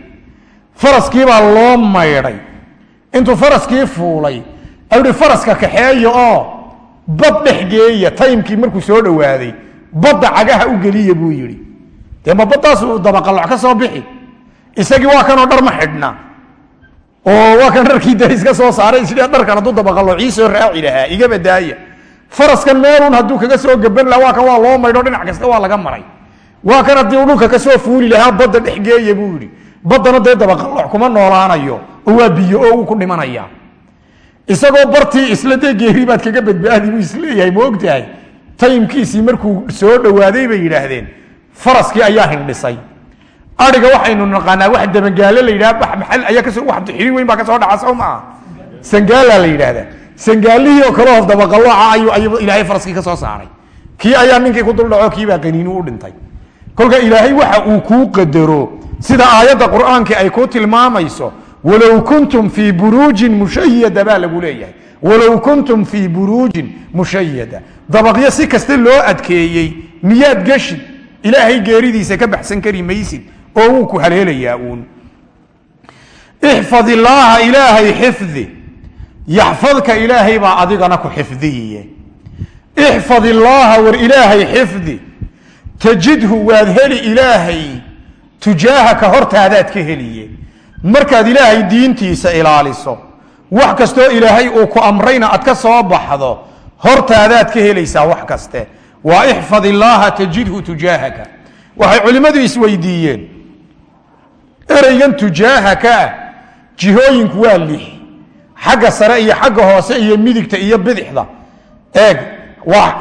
faraskiibaa loo maydhay intuu faraskii fuulay yihi faraska kaxeeya oo bad dhex geeya taymkii markuu soo dhowaaday badda cagaha u geliya buu yidhi. Dee ma baddaasuu dabaqaloc ka soo bixi? Isagii waa kanoo dhar ma xidhna. Oo waa kan dharkii da iska soo saaray sidii dharkan hadduu dabaqaloocii soo raaci lahaa iga badaaya faraskan meelun hadduu kaga soo gaban laha waa kan waa loo maydho dhinac kasta waa laga maray. Waa kan haddii uu dhulka ka soo fuuli lahaa badda dhex geeya buu yidhi. Baddana dee dabaqaloc kuma noolaanayo oo waa biyo oo uu ku dhimanaya isagoo bartii isla dee baad kaga badbaadi buu is leeyahay ma ogtahay? Taymkiisii markuu soo dhowaaday bay yidhaahdeen faraskii ayaa hindhisay. Ariga waxaynu naqaanaa wax dabagaalo la yidhaha wax maxal ayaa ka soo wax xiri weyn baa ka soo dhaca soo maaha sangaala la yidhaahdaa. Sangaalihii oo kale oo dabaqalooca ayuu ayuu ilaahay faraskii ka soo saaray. Kii ayaa ninkii ku duldhaco kiibaa qaniinu u dhintay. Kolka ilaahay waxa uu kuu qadaro sida aayadda qur'aankii ay ku tilmaamayso walow kuntum fii buruujin mushayada baa lagu leeyahay. Walow kuntum fii buruujin mushayada dabaqyo si kasta loo adkeeyey miyaad geshid ilaahay geeridiisa ka baxsan kari maysid oo wuu ku haleelayaa uun. Ixfad illaaha ilaahay xifdi. Yaxfadka ilaahay baa adigana ku xifdiyiye ixfad illaaha war ilaahay xifdi. Tajidhu waad heli ilaahay. Tujaahaka hortaadaad ka heliye markaad ilaahay diintiisa ilaaliso wax kastoo ilaahay uu ku amrayna aad ka soo baxdo hortaadaad ka helaysaa wax kaste. Waa ixfad illaaha tajidhu tujaahaka. Waxay culimmadu isweydiiyeen. Ereygan tujaahaka ah jihooyinku waa lix. Xagga sare iyo xagga hoose iyo midigta iyo bidixda. Eeg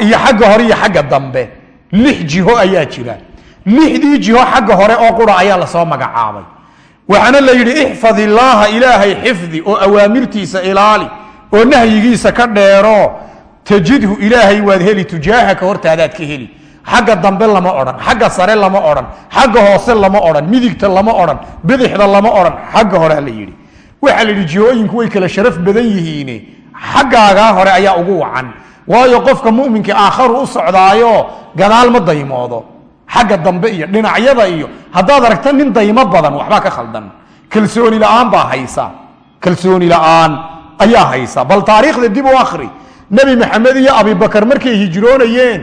iyo xagga hore iyo xagga dambe. Lix jiho ayaa jira. Lixdii jiho xagga hore oo qura ayaa la soo magacaabay waxaana la yidhi ixfad illaaha ilaahay xifdi oo awaamirtiisa ilaali oo nahyigiisa ka dheero tajidhu ilaahay waad heli tujaahaka hortaadaad ka heli. Xagga dambe lama odhan xagga sare lama odhan xagga hoose lama odhan midigta lama odhan bidixda lama odhan. Xagga horea la yidhi. Waxaa la yidhi jihooyinku way kala sharaf badan yihiine. Xaggaagaa hore ayaa ugu wacan. Waayo qofka muminka aakharu u socdaayo gadaal ma daymoodo xagga dambe iyo dhinacyada iyo haddaad aragta nin daymo badan waxbaa ka khaldan. Kalsooni la'aan baa haysa. Kalsooni la'aan ayaa haysa. Bal taariikhda dib u akri nebi maxamed iyo abibakar markay hijroonayeen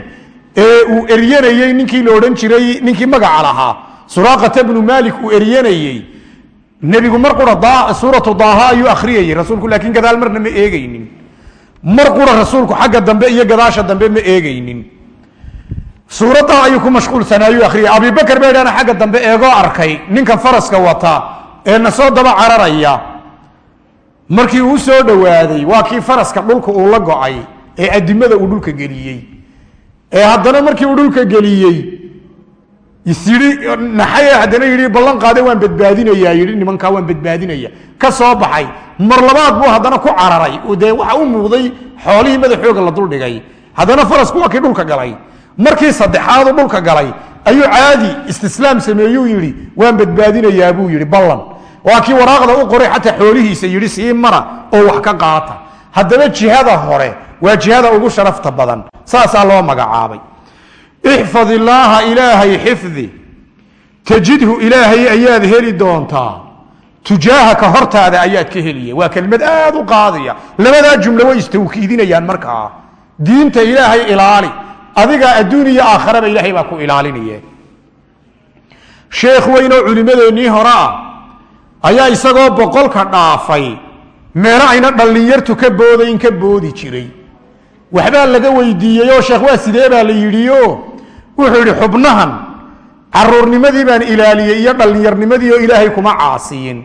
ee uu eryanayey ninkii la odhan jiray ninkii magaca lahaa suraaqata bnu malik uu eryanayey. Nebigu mar qura suuratu daaha ayuu akhriyayey rasuulku laakiin gadaal marna ma eegaynin. Mar qura rasuulku xagga dambe iyo gadaasha dambe ma eegaynin suuraddaa ayuu ku mashquulsanaayuu akhriyay. Abibakar ba idhana xagga dambe eegoo arkay ninka faraska wata ee na soo daba cararaya markii uu soo dhowaaday waa kii faraska dhulka uu la go'ay ee adimada uu dhulka geliyey. Ee haddana markii uu dhulka geliyey isyidhi naxaye haddana yidhi ballan qaade waan badbaadinayaa yidhi nimankaa waan badbaadinaya ka soo baxay. Mar labaad buu haddana ku cararay. Dee waxa u muuqday xoolihii madaxooga la duldhigay haddana farasku kii dhulka galay markii saddexaadu dhulka galay ayuu caadi istislaam sameeyuu yidhi waan badbaadinayaa buu yidhi ballan. Waa waraaqda u qoray xataa xoolihiisa yidhi sii mara oo wax ka qaata. Haddaba jihada hore waa jihada ugu sharafta badan saasaa loo magacaabay. Ixfad illaaha ilaahay xifdi tajidhu ilaahay ayaad heli doontaa. Tujaahaka hortaada ayaad ka heliya. Waa kelmad aad u qaadiya. Labadaa jumlo way istawkiidinayaan markaa. Diinta ilaahay ilaali adigaa adduun iyo aakharaba ilaahay baa ku ilaalinaya sheekh weynoo culimmadeennii hore ah ayaa isagoo boqolka dhaafay. Meelo ayna dhallinyartu ka boodayn ka boodi jiray. Waxbaa laga weydiiyey oo sheekh waa sidee baa la yidhio wuxuu yidhi xubnahan caruurnimadii baan ilaaliyey iyo dhallinyarnimadii oo ilaahay kuma caasiyin.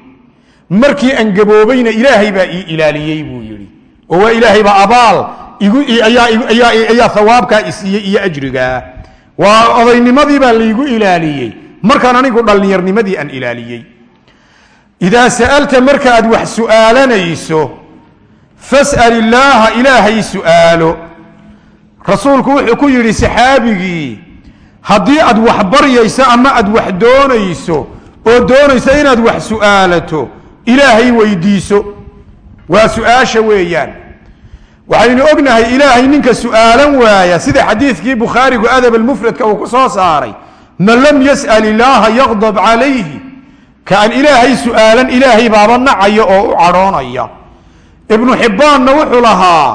Markii aan gaboobayna ilaahay baa ii ilaaliyey buu yidhi. Oo waa ilaahay baa abaal ayaa hawaabkaa isiiyey iyo ajrigaa waa odaynimadii baa laygu ilaaliyey. Markaan anigu dhallinyarnimadii aan ilaaliyey. Idaa sa'alta marka aad wax su'aalanayso fas'al illaaha ilaahay su'aalo. Rasuulku wuxuu ku yidhi saxaabigii haddii aad wax baryayso ama aad wax doonayso oo doonayso inaad wax su'aalato ilaahay weydiiso. Waa su'aasha weeyaan waxaynu ognahay ilaahay ninka su'aalan waaya sida xadiidkii bukhaarigu adab almufradka uu ku soo saaray man lam yas'al illaaha yaqdab calayhi. Aan ilaahay su'aalan ilaahay baaba nacaya oo u cadhoonaya. Ibnu xibbaanna wuxuu lahaa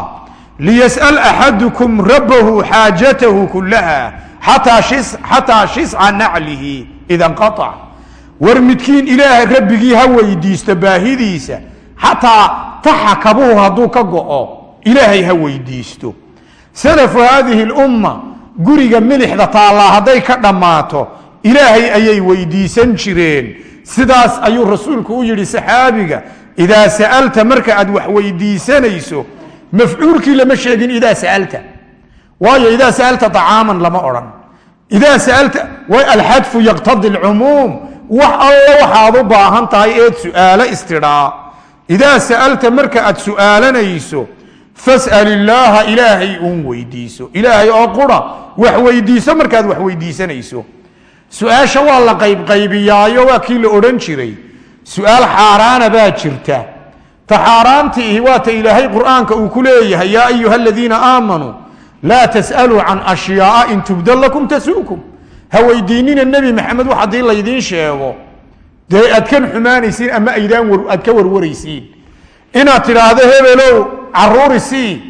liyas'al axadukum rabbahu xaajatahu kullaha xataa shisca naclihi ida nqaac war midkiin ilaahay rabbigii ha weydiisto baahidiisa xataa taxa kabuhu hadduu ka go'o ilaahay ha weydiisto. Salafu haadihi lumma guriga milixda taallaa hadday ka dhammaato ilaahay ayay weydiisan jireen. Sidaas ayuu rasuulku u yidhi saxaabiga idaa sa'alta marka aad wax weydiisanayso mafcuulkii lama sheegin idaa sa'alta. Waayo idaa sa'alta acaaman lama odhan. Idaa sa'alta alxadfu yaqtadi alcumuum. Wax alla waxaad u baahan tahay eed su'aalo istidhaa idaa sa'alta marka aad su'aalanayso fas'al illaaha ilaahay uun weydiiso. Ilaahay oo qura wax weydiiso markaad wax weydiisanayso. Su'aasha waa la qaybqaybiyaayo waa kii la odhan jiray. Su'aal xaaraana baa jirta. Ta xaaraantiihi waa ta ilaahay qur'aanka uu ku leeyahay yaa ayuha aladiina aamanuu laa tas'aluu can ashyaaa in tubda lakum tasuukum. Ha weydiinina nebi maxamed wax haddii laydiin sheego. Dee aad kan xumaanaysiin caruuri sii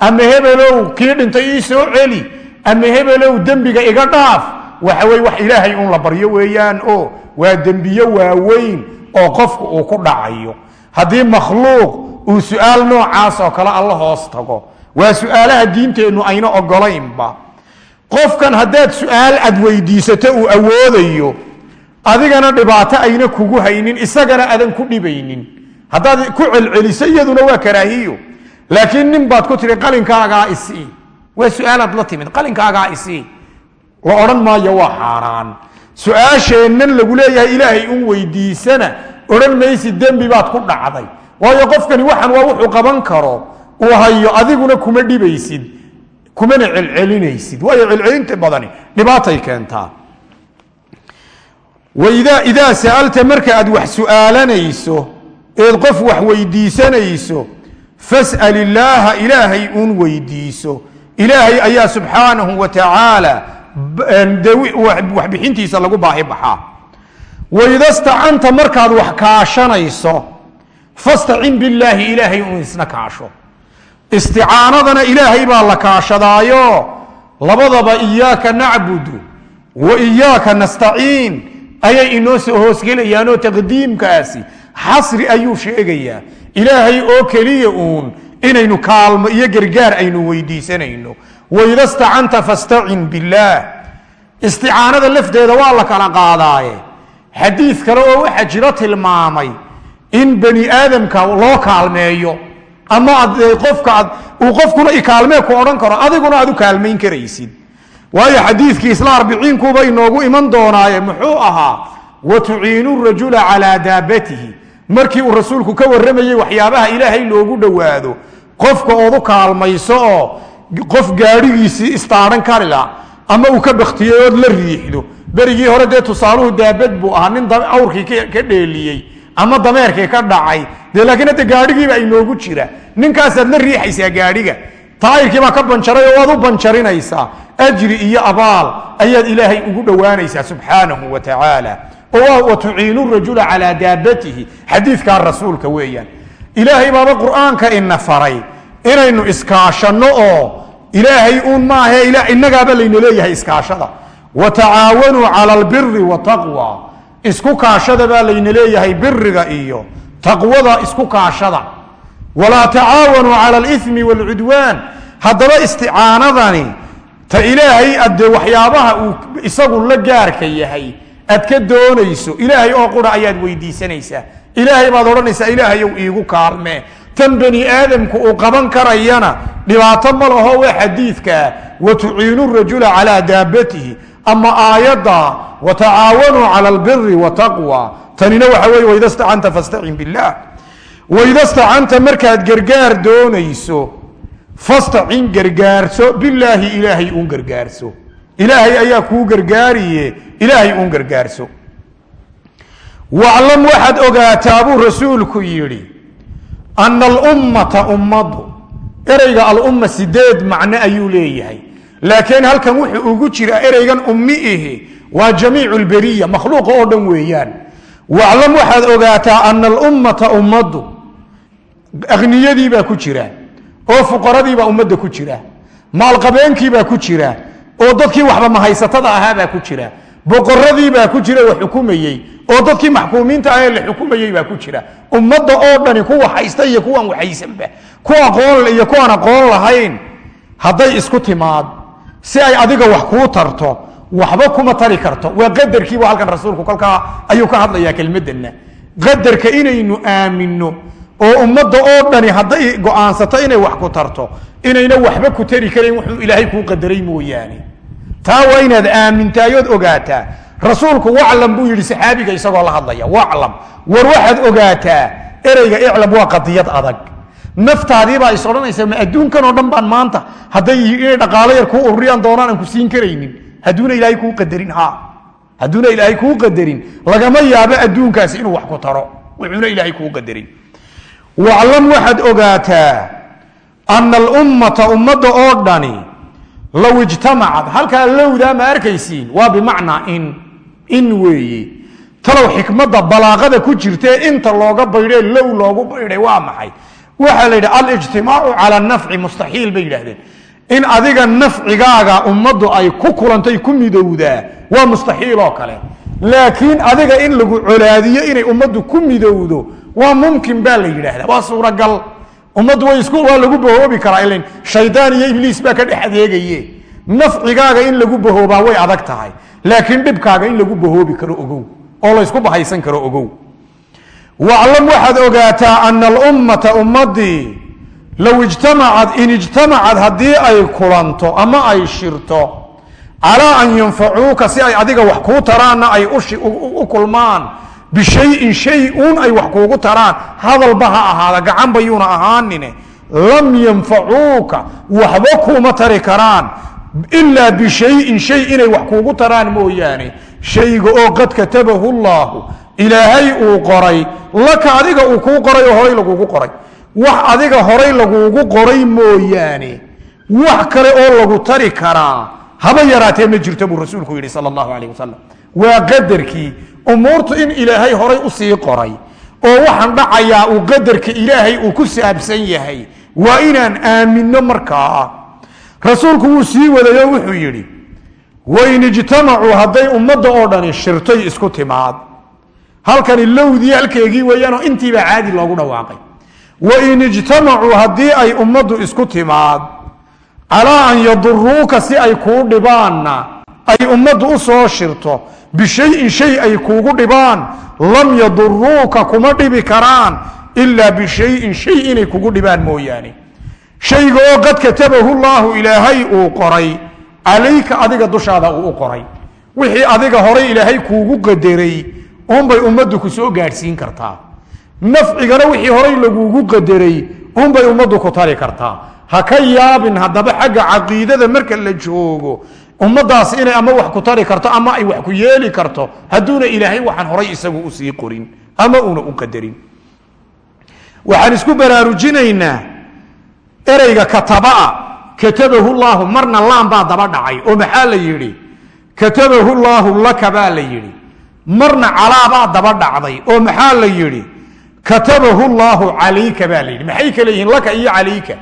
ama hebelow kii dhintay ii soo celi ama hebelow dembiga iga dhaaf waxa weye wax ilaahay un la baryo weeyaan oo waa dembiyo waaweyn oo qofku uu ku dhacayo. Haddii makhluuq uu su'aal noocaas oo kale alla hoos tago waa su'aalaha diinteennu ayna ogolaynba. Qofkan haddaad su'aal aad weydiisato uu awoodayo adigana dhibaato ayna kugu haynin isagana adan ku dhibaynin. Haddaad ku celceliso iyaduna waa karaahiyo laakiin nin baad ku tiri qalinkaagaa isii waa su'aalaad la timid qalinkaagaa isii la odhan maayo waa xaaraan. Su'aasheennan lagu leeyahay ilaahay un weydiisana odhan maysi dembi baad ku dhacday. Waayo qofkani waxan waa wuxuu qaban karo uu hayo adiguna kuma dhibaysid kumana celcelinaysid. Waayo celcelinta badani dhibaatay keentaa. Idaa sa'alta marka aad wax su'aalanayso eed qof wax weydiisanayso fas'al illaaha ilaahay uun weydiiso. Ilaahay ayaa subxaanahu wa tacaala waxbixintiisa lagu baahi baxaa. Waida stacanta markaad wax kaashanayso fastacin billaahi ilaahay uun isna kaasho. Isticaanadana ilaahay baa la kaashadaayo labadaba iyaaka nacbudu wa iyaaka nastaciin. Ayay inoo soo hoosgelayaanoo taqdiimkaasi xasri ayuu sheegayaa ilaahay oo keliya uun inaynu kaalmo iyo gargaar aynu weydiisanayno. Waida stacanta fastacin billaah isticaanada lafteeda waa la kala qaadaaye. Xadiid kale oo waxaa jiro tilmaamay in bani aadamka loo kaalmeeyo. Ama uu qofkuna ikaalmee ku odhan karo adiguna aad u kaalmayn karaysid. Waayo xadiidkii isla arbiciinkuba inoogu iman doonaaye muxuu ahaa wa tuciinu rajula calaa daabatihi markii uu rasuulku ka warramayey waxyaabaha ilaahay loogu dhowaado qofka ood u kaalmayso oo qof gaadhigiisii istaaran karila ama uu ka baktiyey ood la riixdo berigii hore dee tusaaluhu daabad buu ahaa nin awrkii ka dheeliyey ama dameerkii ka dhacay dee laakiin hadda gaadhigiiba inoogu jira. Ninkaasaad la riixaysaa gaadhiga taayirkiibaa ka banjaray oo waad u banjarinaysaa ajri iyo abaal ayaad ilaahay ugu dhowaanaysaa subxaanahu wa tacaala oo wa tuciinu rajula calaa daabatihi. Xadiidkaa rasuulka weeyaan. Ilaahay baaba qur'aanka ina faray. Inaynu iskaashanno oo ilaahay uun maahe innagaaba layna leeyahay iskaashada. Wa tacaawanuu cala albiri wataqwa isku kaashada baa layna leeyahay biriga iyo taqwada isku kaashada. Walaa tacaawanuu cala alimi waalcudwaan haddaba isticaanadani ta ilaahay adde waxyaabaha uu isagu la gaarka yahay aad ka doonayso ilaahay oo qura ayaad weydiisanaysaa. Ilaahay baad odhanaysaa ilaahayow iigu kaalmee tan bani aadamku uu qaban karayana dhibaato ma laho waa xadiidkaa wa tuciinu rajula calaa daabatihi. Ama aayadda wa tacaawanuu cala albiri wataqwa tanina waxa weye waida stacanta fastacin billaah. Waida stacanta markaad gargaar doonayso fastacin gargaarso bilaahi ilaahay uun gargaarso ilaahay ayaa kuu gargaariye ilaahay uun gargaarso. Waclam waxaad ogaataa buu rasuulku yidhi ana alummata ummadu. Ereyga alumma sideed macno ayuu leeyahay. Laakiin halkan wuxuu ugu jiraa ereygan ummi ihi waa jamiicu lberiya makhluuqa oo dhan weeyaan. Waclam waxaad ogaataa ana alummata ummaddu akhniyadiibaa ku jira oo fuqaradiibaa ummadda ku jira maalqabeenkiibaa ku jira oo dadkii waxba mahaysatada ahaabaa ku jira. Boqoradiibaa ku jira wax xukumayey. Oo dadkii maxkuumiinta ahee la xukumayey baa ku jira. Ummadda oo dhani kuwa haysta iyo kuwaan waxaysanba. Ku aqoon iyo kuwaan aqoon lahayn hadday isku timaad. Si ay adiga wax kuu tarto waxba kuma tari karto. Waa qadarkiibu halkan rasuulku kolkaa ayuu ka hadlayaa kelmadana qadarka inaynu aamino oo ummadda oo dhani hadday go'aansato inay wax ku tarto inayna waxba ku tari karayn wuxuu ilaahay kuu qadaray mooyaane taa waa inaad aamintaayood ogaataa. Rasuulku waclam buu yidhi saxaabiga isagoo la hadlaya waclam. War waxaad ogaataa ereyga iclam waa qadiyad adag. Naftaadiibaa is odhanaysa ma adduunkan oo dhan baan maanta hadday inay dhaqaalo yar kuu ururiyaan doonaan aan ku siin karaynin. Hadduuna ilaahay kuu qadarin ha hadduuna ilaahay kuu qadarin. Lagama yaabo adduunkaasi inuu wax ku taro. Wuxuuna ilaahay kuu qadarin. Waclam waxaad ogaataa ana alummata ummadda oo dhani low ijtamacad halkaa lowdaa ma arkaysiin? Waa bimacnaa in in weeye. Talow xikmadda balaaqada ku jirtee inta looga baydhee low loogu baydhay waa maxay? Waxaa la yidhi alijtimaacu cala nafci mustaxiil bay yidhahdeen in adiga nafcigaaga ummaddu ay ku kulantay ku midowdaa waa mustaxiil oo kale. Laakiin adiga in lagu colaadiyo inay ummaddu ku midowdo waa mumkin baa la yidhaahdaa. Waa suuragal ummaddu way isku waa lagu bahoobi karaa ilan shaydaan iyo ibliis baa ka dhex adeegaye nafcigaaga in lagu bahoobaa way adag tahay laakiin dhibkaaga in lagu bahoobi karo ogow oo laysku bahaysan karo ogow. Waclam waxaad ogaataa ana alummata ummadii low ijtamacad in ijtamacad haddii ay kulanto ama ay shirto calaa an yanfacuuka si ay adiga wax kuu taraanna ay u kulmaan bishayin shay uun ay wax kuugu taraan hadalba ha ahaada gacan bayuuna ahaanine lam yanfacuuka waxba kuuma tari karaan ilaa bishayin shay inay wax kuugu taraan mooyaane shayga oo qad katabahu llaahu ilaahay uu qoray laka adiga uu kuu qoray oo horay lagugu qoray wax adiga horay laguugu qoray mooyaane wax kale oo lagu tari karaa haba yaraatee ma jirto buu rasuulku yidhi sal allahu alayh wasalam waa qadarkii umuurtu in ilaahay horay u sii qoray oo waxaan dhacayaa uu qadarka ilaahay uu ku saabsan yahay. Waa inaan aaminno markaa rasuulku wuu sii wadayo wuxuu yidhi wain ijtamacuu hadday ummadda oo dhani shirtay isku timaad. Halkani lowdii halkeegii weeyaanoo intiibaa caadi loogu dhawaaqay. Wain ijtamacuu haddii ay ummaddu isku timaad calaa an yaduruuka si ay kuu dhibaanna ay ummaddu u soo shirto bishayin shay ay kuugu dhibaan lam yaduruuka kuma dhibi karaan ilaa bishayin shay inay kugu dhibaan mooyaane shayga oo qad katabahu llaahu ilaahay uu qoray calayka adiga dushaada uu u qoray wixii adiga horay ilaahay kuugu qadaray unbay ummaddu ku soo gaadhsiin kartaa nafcigana wixii horay laguugu qadaray unbay ummaddu ku tari kartaa ha ka yaabin haddaba xagga caqiidada marka la joogo ummadaas inay ama wax ku tari karto ama ay wax ku yeeli karto hadduuna ilaahay waxaan horay isagu u sii qorin ama uuna u qadarin. Waxaan isku baraarujinaynaa ereyga katabaa katabahu llaahu marna laan baa daba dhacay oo maxaa la yidhi? Katabahu llaahu laka baa la yidhi. Marna calaabaa daba dhacday oo maxaa la yidhi? Katabahu llaahu calayka baa la yidhi. Maxay kale yihiin laka iyo calayka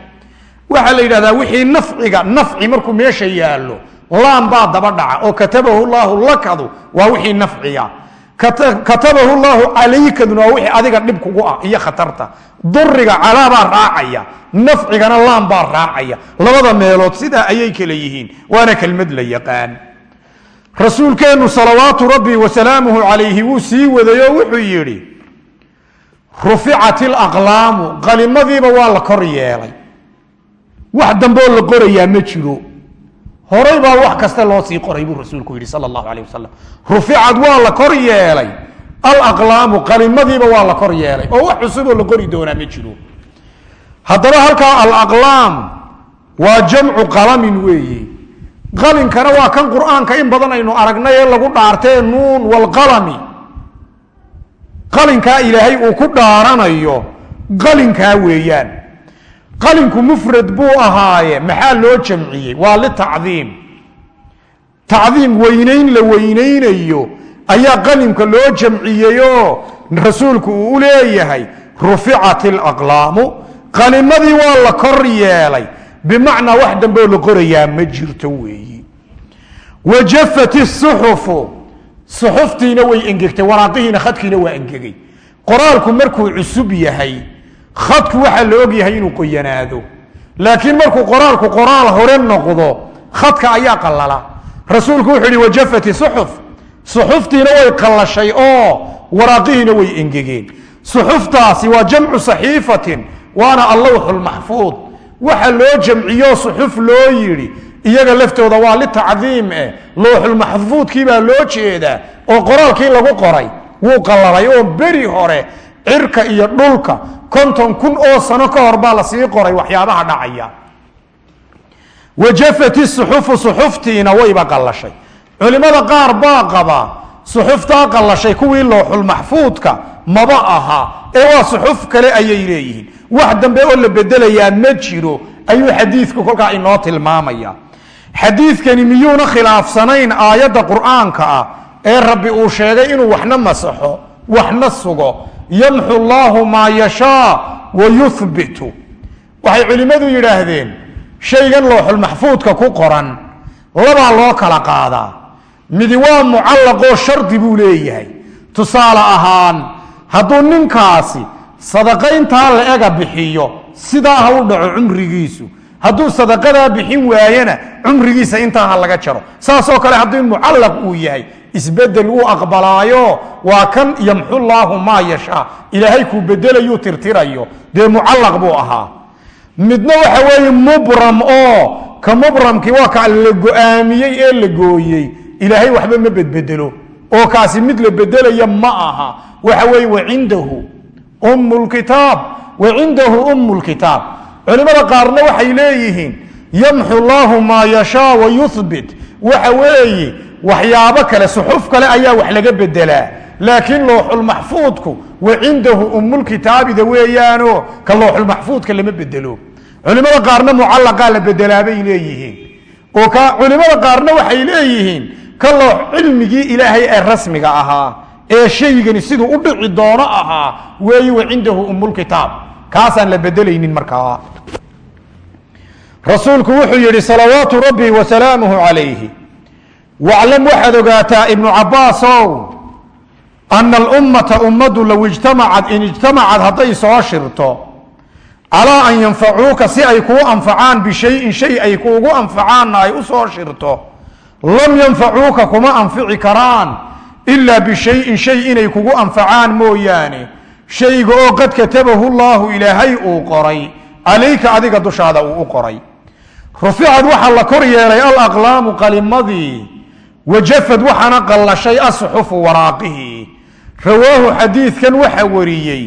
waxaa la yidhahdaa wixii nafciga nafci markuu meesha yaallo laan baa daba dhaca oo katabahu llaahu lakadu waa wixii nafciga katabahu llaahu calaykaduna waa wixii adiga dhib kugu ah iyo khatarta. Duriga calaabaa raacaya nafcigana laan baa raacaya. Labada meelood sidaa ayay kale yihiin waana kelmad la yaqaan. Rasuulkeennu salawaatu rabbi wasalaamuhu calayhi wuu sii wadayo wuxuu yidhi ruficat ilaqlaamu qalimadiiba waa la kor yeelay. Wax dambeoo la qorayaa ma jiro horay baa wax kasta loo sii qoray buu rasuulku yidhi sal allahu alayh wasalam ruficad waa la kor yeelay. Alaqlaamu qalimadiiba waa la kor yeelay. Oo wax cusuboo la qori doonaa ma jiro. Haddaba halkaa alaqlaam waa jamcu qalamin weeye. Qalinkana waa kan qur'aanka in badan aynu aragnay ee lagu dhaartee nuun walqalami qalinkaa ilaahay uu ku dhaaranayo qalinkaa weeyaan qalinku mufrad buu ahaaye maxaa loo jamciyey? Waa litacdiim. Tacdiim weynayn la weynaynayo ayaa qalimka loo jamciyeyoo rasuulku uu u leeyahay ruficat ilaqlaamu qalimadii waa la kor yeelay. Bimacnaa wax dambeoo la qorayaa ma jirto weeyi. Wajafat isuxufu suxuftiina way engegtay waraaqihiina khadkiina waa engegay. Qoraalku markuu cusub yahay khadku waxaa la og yahay inuu qoyanaado laakiin markuu qoraalku qoraal hore noqdo khadka ayaa qalala rasuulku wuxuu yihi wajafati suxuf. Suxuftiina way qallashay oo waraaqihiina way engegeen. Suxuftaasi waa jamcu saxiifatin waana allawxulmaxfuud waxa loo jamciyo suxuf loo yidhi iyaga laftooda waa litacdiim eh. Lowxulmaxfuudkii baa loo jeedaa oo qoraalkii lagu qoray. Wuu qallalay oo beri hore cirka iyo dhulka konton kun oo sano ka hor baa la sii qoray waxyaabaha dhacaya. Wajafat isuxufu suxuftiina wayba qallashay. Culimada qaar baa qaba suxuftaa qallashay kuwii lowxulmaxfuudka maba aha ee waa suxuf kale ayay leeyihiin. Wax dambe oo la bedelayaa ma jiro ayuu xadiidku kolkaa inoo tilmaamaya. Xadiidkani miyuuna khilaafsanayn aayadda qur'aanka ah ee rabbi uu sheegay inuu waxna masaxo waxna sugo yamxu llaahu maa yashaa wa yuhbitu waxay culimmadu yidhaahdeen shaygan looxulmaxfuudka ku qoran labaa loo kala qaadaa. Midi waa mucallaqoo shardi buu leeyahay. Tusaale ahaan hadduu ninkaasi sadaqayntaa la ega bixiyo sidaa ha u dhaco cumrigiisu. Hadduu sadaqadaa bixin waayena cumrigiisa intaa ha laga jaro. Saasoo kale haddii mucallaq uu yahay isbeddel uu aqbalaayo waa kan yamxu llaahu maa yashaa. Ilaahay kuu bedelayuu tirtirayo. Dee mucallaq buu ahaa. Midna waxa weeye mubram oo ka mubramkii waa ka la go'aamiyey ee la gooyey. Ilaahay waxba ma bedbedelo oo kaasi mid la bedelaya ma aha. Waxa weeye wacindahu um lkitaab wacindahu um lkitaab culimada qaarna waxay leeyihiin yamxu llaahu maa yashaa wayuhbit waxa weeye waxyaabo kale suxuf kale ayaa wax laga bedelaa. Laakiin looxulmaxfuudku wacindahu umulkitaabida weeyaano ka looxulmaxfuudka lama bedelo. Culimada qaarna mucallaqaa la bedelaabay leeyihiin. Oo ka culimada qaarna waxay leeyihiin ka loox cilmigii ilaahay ee rasmiga ahaa ee shaygani siduu u dhici doono ahaa weeye wacindahu umulkitaab kaasaan la bedelaynin markaa. Rasuulku wuxuu yihi salawaatu rabbi wasalaamuhu calayhi waclam waxaad ogaataa ibnu cabaasow ana alummata ummaddu low ijtamacad in ijtamacad hadday soo shirto calaa an yanfacuuka si ay kuu anfacaan bishayin shay ay kuugu anfacaanna ay u soo shirto lam yanfacuuka kuma anfici karaan ilaa bishayin shay inay kugu anfacaan mooyaane shayga oo qad katabahu llaahu ilaahay uu qoray calayka adiga dushaada uu u qoray ruficad waxaa la kor yeelay alaqlaamu qalimadii wajafad waxaana qallashay asuxufu waraaqihii rawaahu xadiidkan waxa wariyey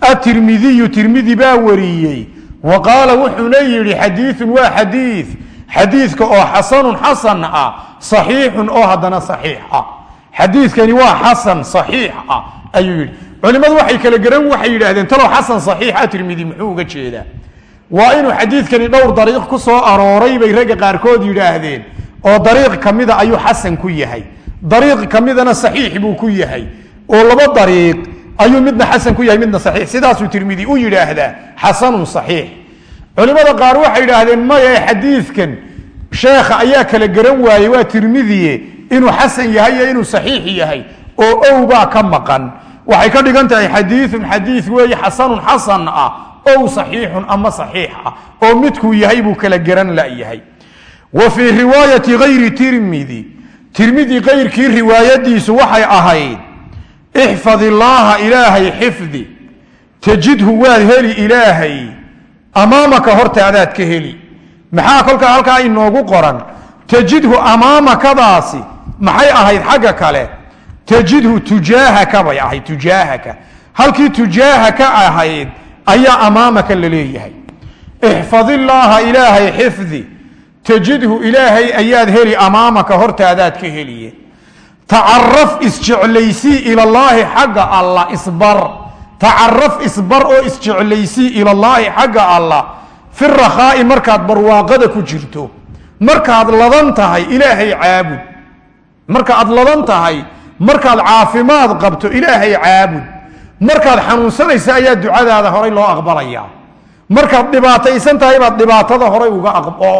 atirmidiyu tirmidi baa wariyey wa qaala wuxuuna yidhi xadiiun waa xadiid xadiidka oo xasanun xasan ah saxiixun oo haddana saxiix ah xadiidkani waa xasan saxiix ah ayuu yidhi culimmadu waxay kala garan waxay yidhaahdeen talow xasan saxiixa tirmidi muxuu uga jeedaa waa inuu xadiidkani dhowr dariiq ku soo arooray bay ragga qaarkood yidhaahdeen oo dariiq kamida ayuu xasan ku yahay. Dariiq kamidana saxiix buu ku yahay. Oo laba dariiq ayuu midna xasan ku yahay midna saxiix. Sidaasuu tirmidi u yidhaahdaa xasanun saxiix. Culimada qaar waxay yidhaahdeen maya xadiidkan sheekha ayaa kala garan waayey waa tirmidiye. Inuu xasan yahay iyo inuu saxiix yahay? Oo baa ka maqan. Waxay ka dhigan tahay xadiiun xadiid weeye xasanun xasan ah. Ow saxiixun ama saxiix ah. Oo midkuu yahay buu kala garan layahay wa fii riwaayati gayri tirmidi tirmidi kayrkii riwaayadiisu waxay ahayd ixfad illaaha ilaahay xifdi tajidhu waad heli ilaahay amaamaka hortaadaad ka heli. Maxaa kolkaa halkaa inoogu qoran? Tajidhu amaamakadaasi maxay ahayd xagga kale? Tajidhu tujaahaka bay ahayd tujaahaka. Halkii tujaahaka ahayd ayaa amaamaka la leeyahay. Ixfad illaaha ilaahay xifdi tajidhu ilaahay ayaad heli amaamaka hortaadaad ka heliye. Tacaraf isjeclaysii ilallaahi xagga allah isbar. Tacaraf isbar oo isjeclaysii ilallaahi xagga allah fi rakhaa'i markaad barwaaqada ku jirto markaad ladan tahay ilaahay caabud. Marka aad ladan tahay markaad caafimaad qabto ilaahay caabud. Markaad xanuunsanaysa ayaa ducadaada horay loo aqbalayaa markaad dhibaataysan tahay baad dhibaatada horay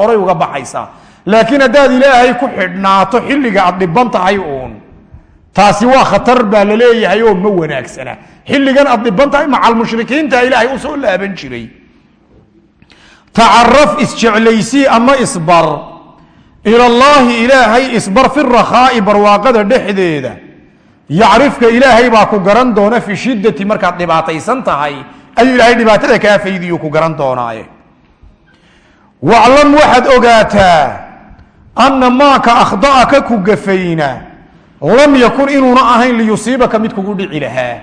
horay uga baxaysaa. Laakiin haddaad ilaahay ku xidhnaato xilliga aad dhiban tahay uun taasi waa khatar baa la leeyahay oo ma wanaagsana. Xilligan aad dhiban tahay macal mushrikiinta ilaahay u soo laaban jiray. Tacaraf isjeclaysii ama isbar. Ilallaahi ilaahay isbar fi rakhaa'i barwaaqada dhexdeeda. Yacrifka ilaahay baa ku garan doona fi shiddati markaad dhibaataysan tahay ayuu ilaahay dhibaatada kaa faydiyu ku garan doonaaye. Waclam waxaad ogaataa anna maaka akhda'aka ku gafayna lam yakun inuuna ahayn liyusiibaka mid kugu dhici lahaa.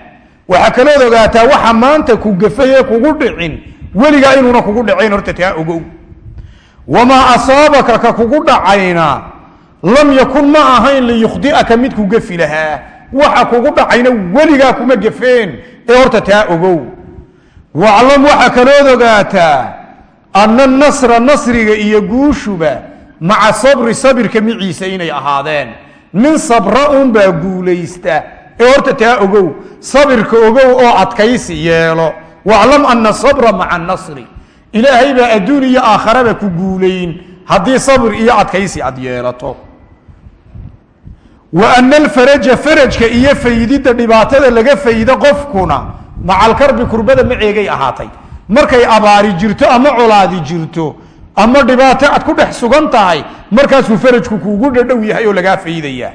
Waxaa kalood ogaataa waxa maanta ku gafay ee kugu dhicin weligaa inuuna kugu dhacayn horta taa ogow. Wamaa asaabaka ka kugu dhacayna lam yakun ma ahayn liyukhdi'aka mid ku gafi lahaa. Waxa kugu dhacayna weligaa kuma gafeen ee horta taa ogow waclam waxaa kalood ogaataa anna nasra nasriga iyo guushuba maca sabri sabirka miciisa inay ahaadeen. Nin sabra unbaa guulaysta. Ee horta taa ogow sabirka ogow oo adkaysi yeelo. Waclam ana sabra maca nasri. Ilaahay baa adduun iyo aakharaba ku guulayn. Haddii sabir iyo adkaysi aad yeelato. Wa ana alfaraja farajka iyo faydidda dhibaatada laga faydo qofkuna macalkarbi kurbada maceegay ahaatay. Markay abaari jirto ama colaadi jirto ama dhibaato aad ku dhex sugan tahay markaasuu farajku kuugu dhadhow yahay oo lagaa faydaya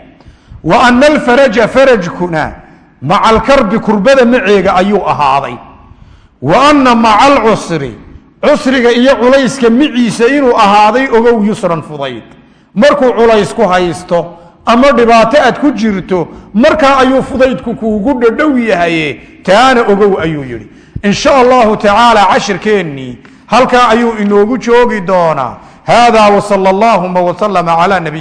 wa ana alfaraja farajkuna maca alkarbi kurbada maceega ayuu ahaaday. Wa anna maca alcusri cusriga iyo culayska miciisa inuu ahaaday ogow yusran fudayd. Markuu culays ku haysto ama dhibaato aad ku jirto markaa ayuu fudaydku kuugu dhadhow yahaye. Taana ogow ayuu yidhi. In sha allahu tacaala cashirkeennii halkaa ayuu inoogu joogi doonaa. Hada wsala allahuma wslama cala nabiy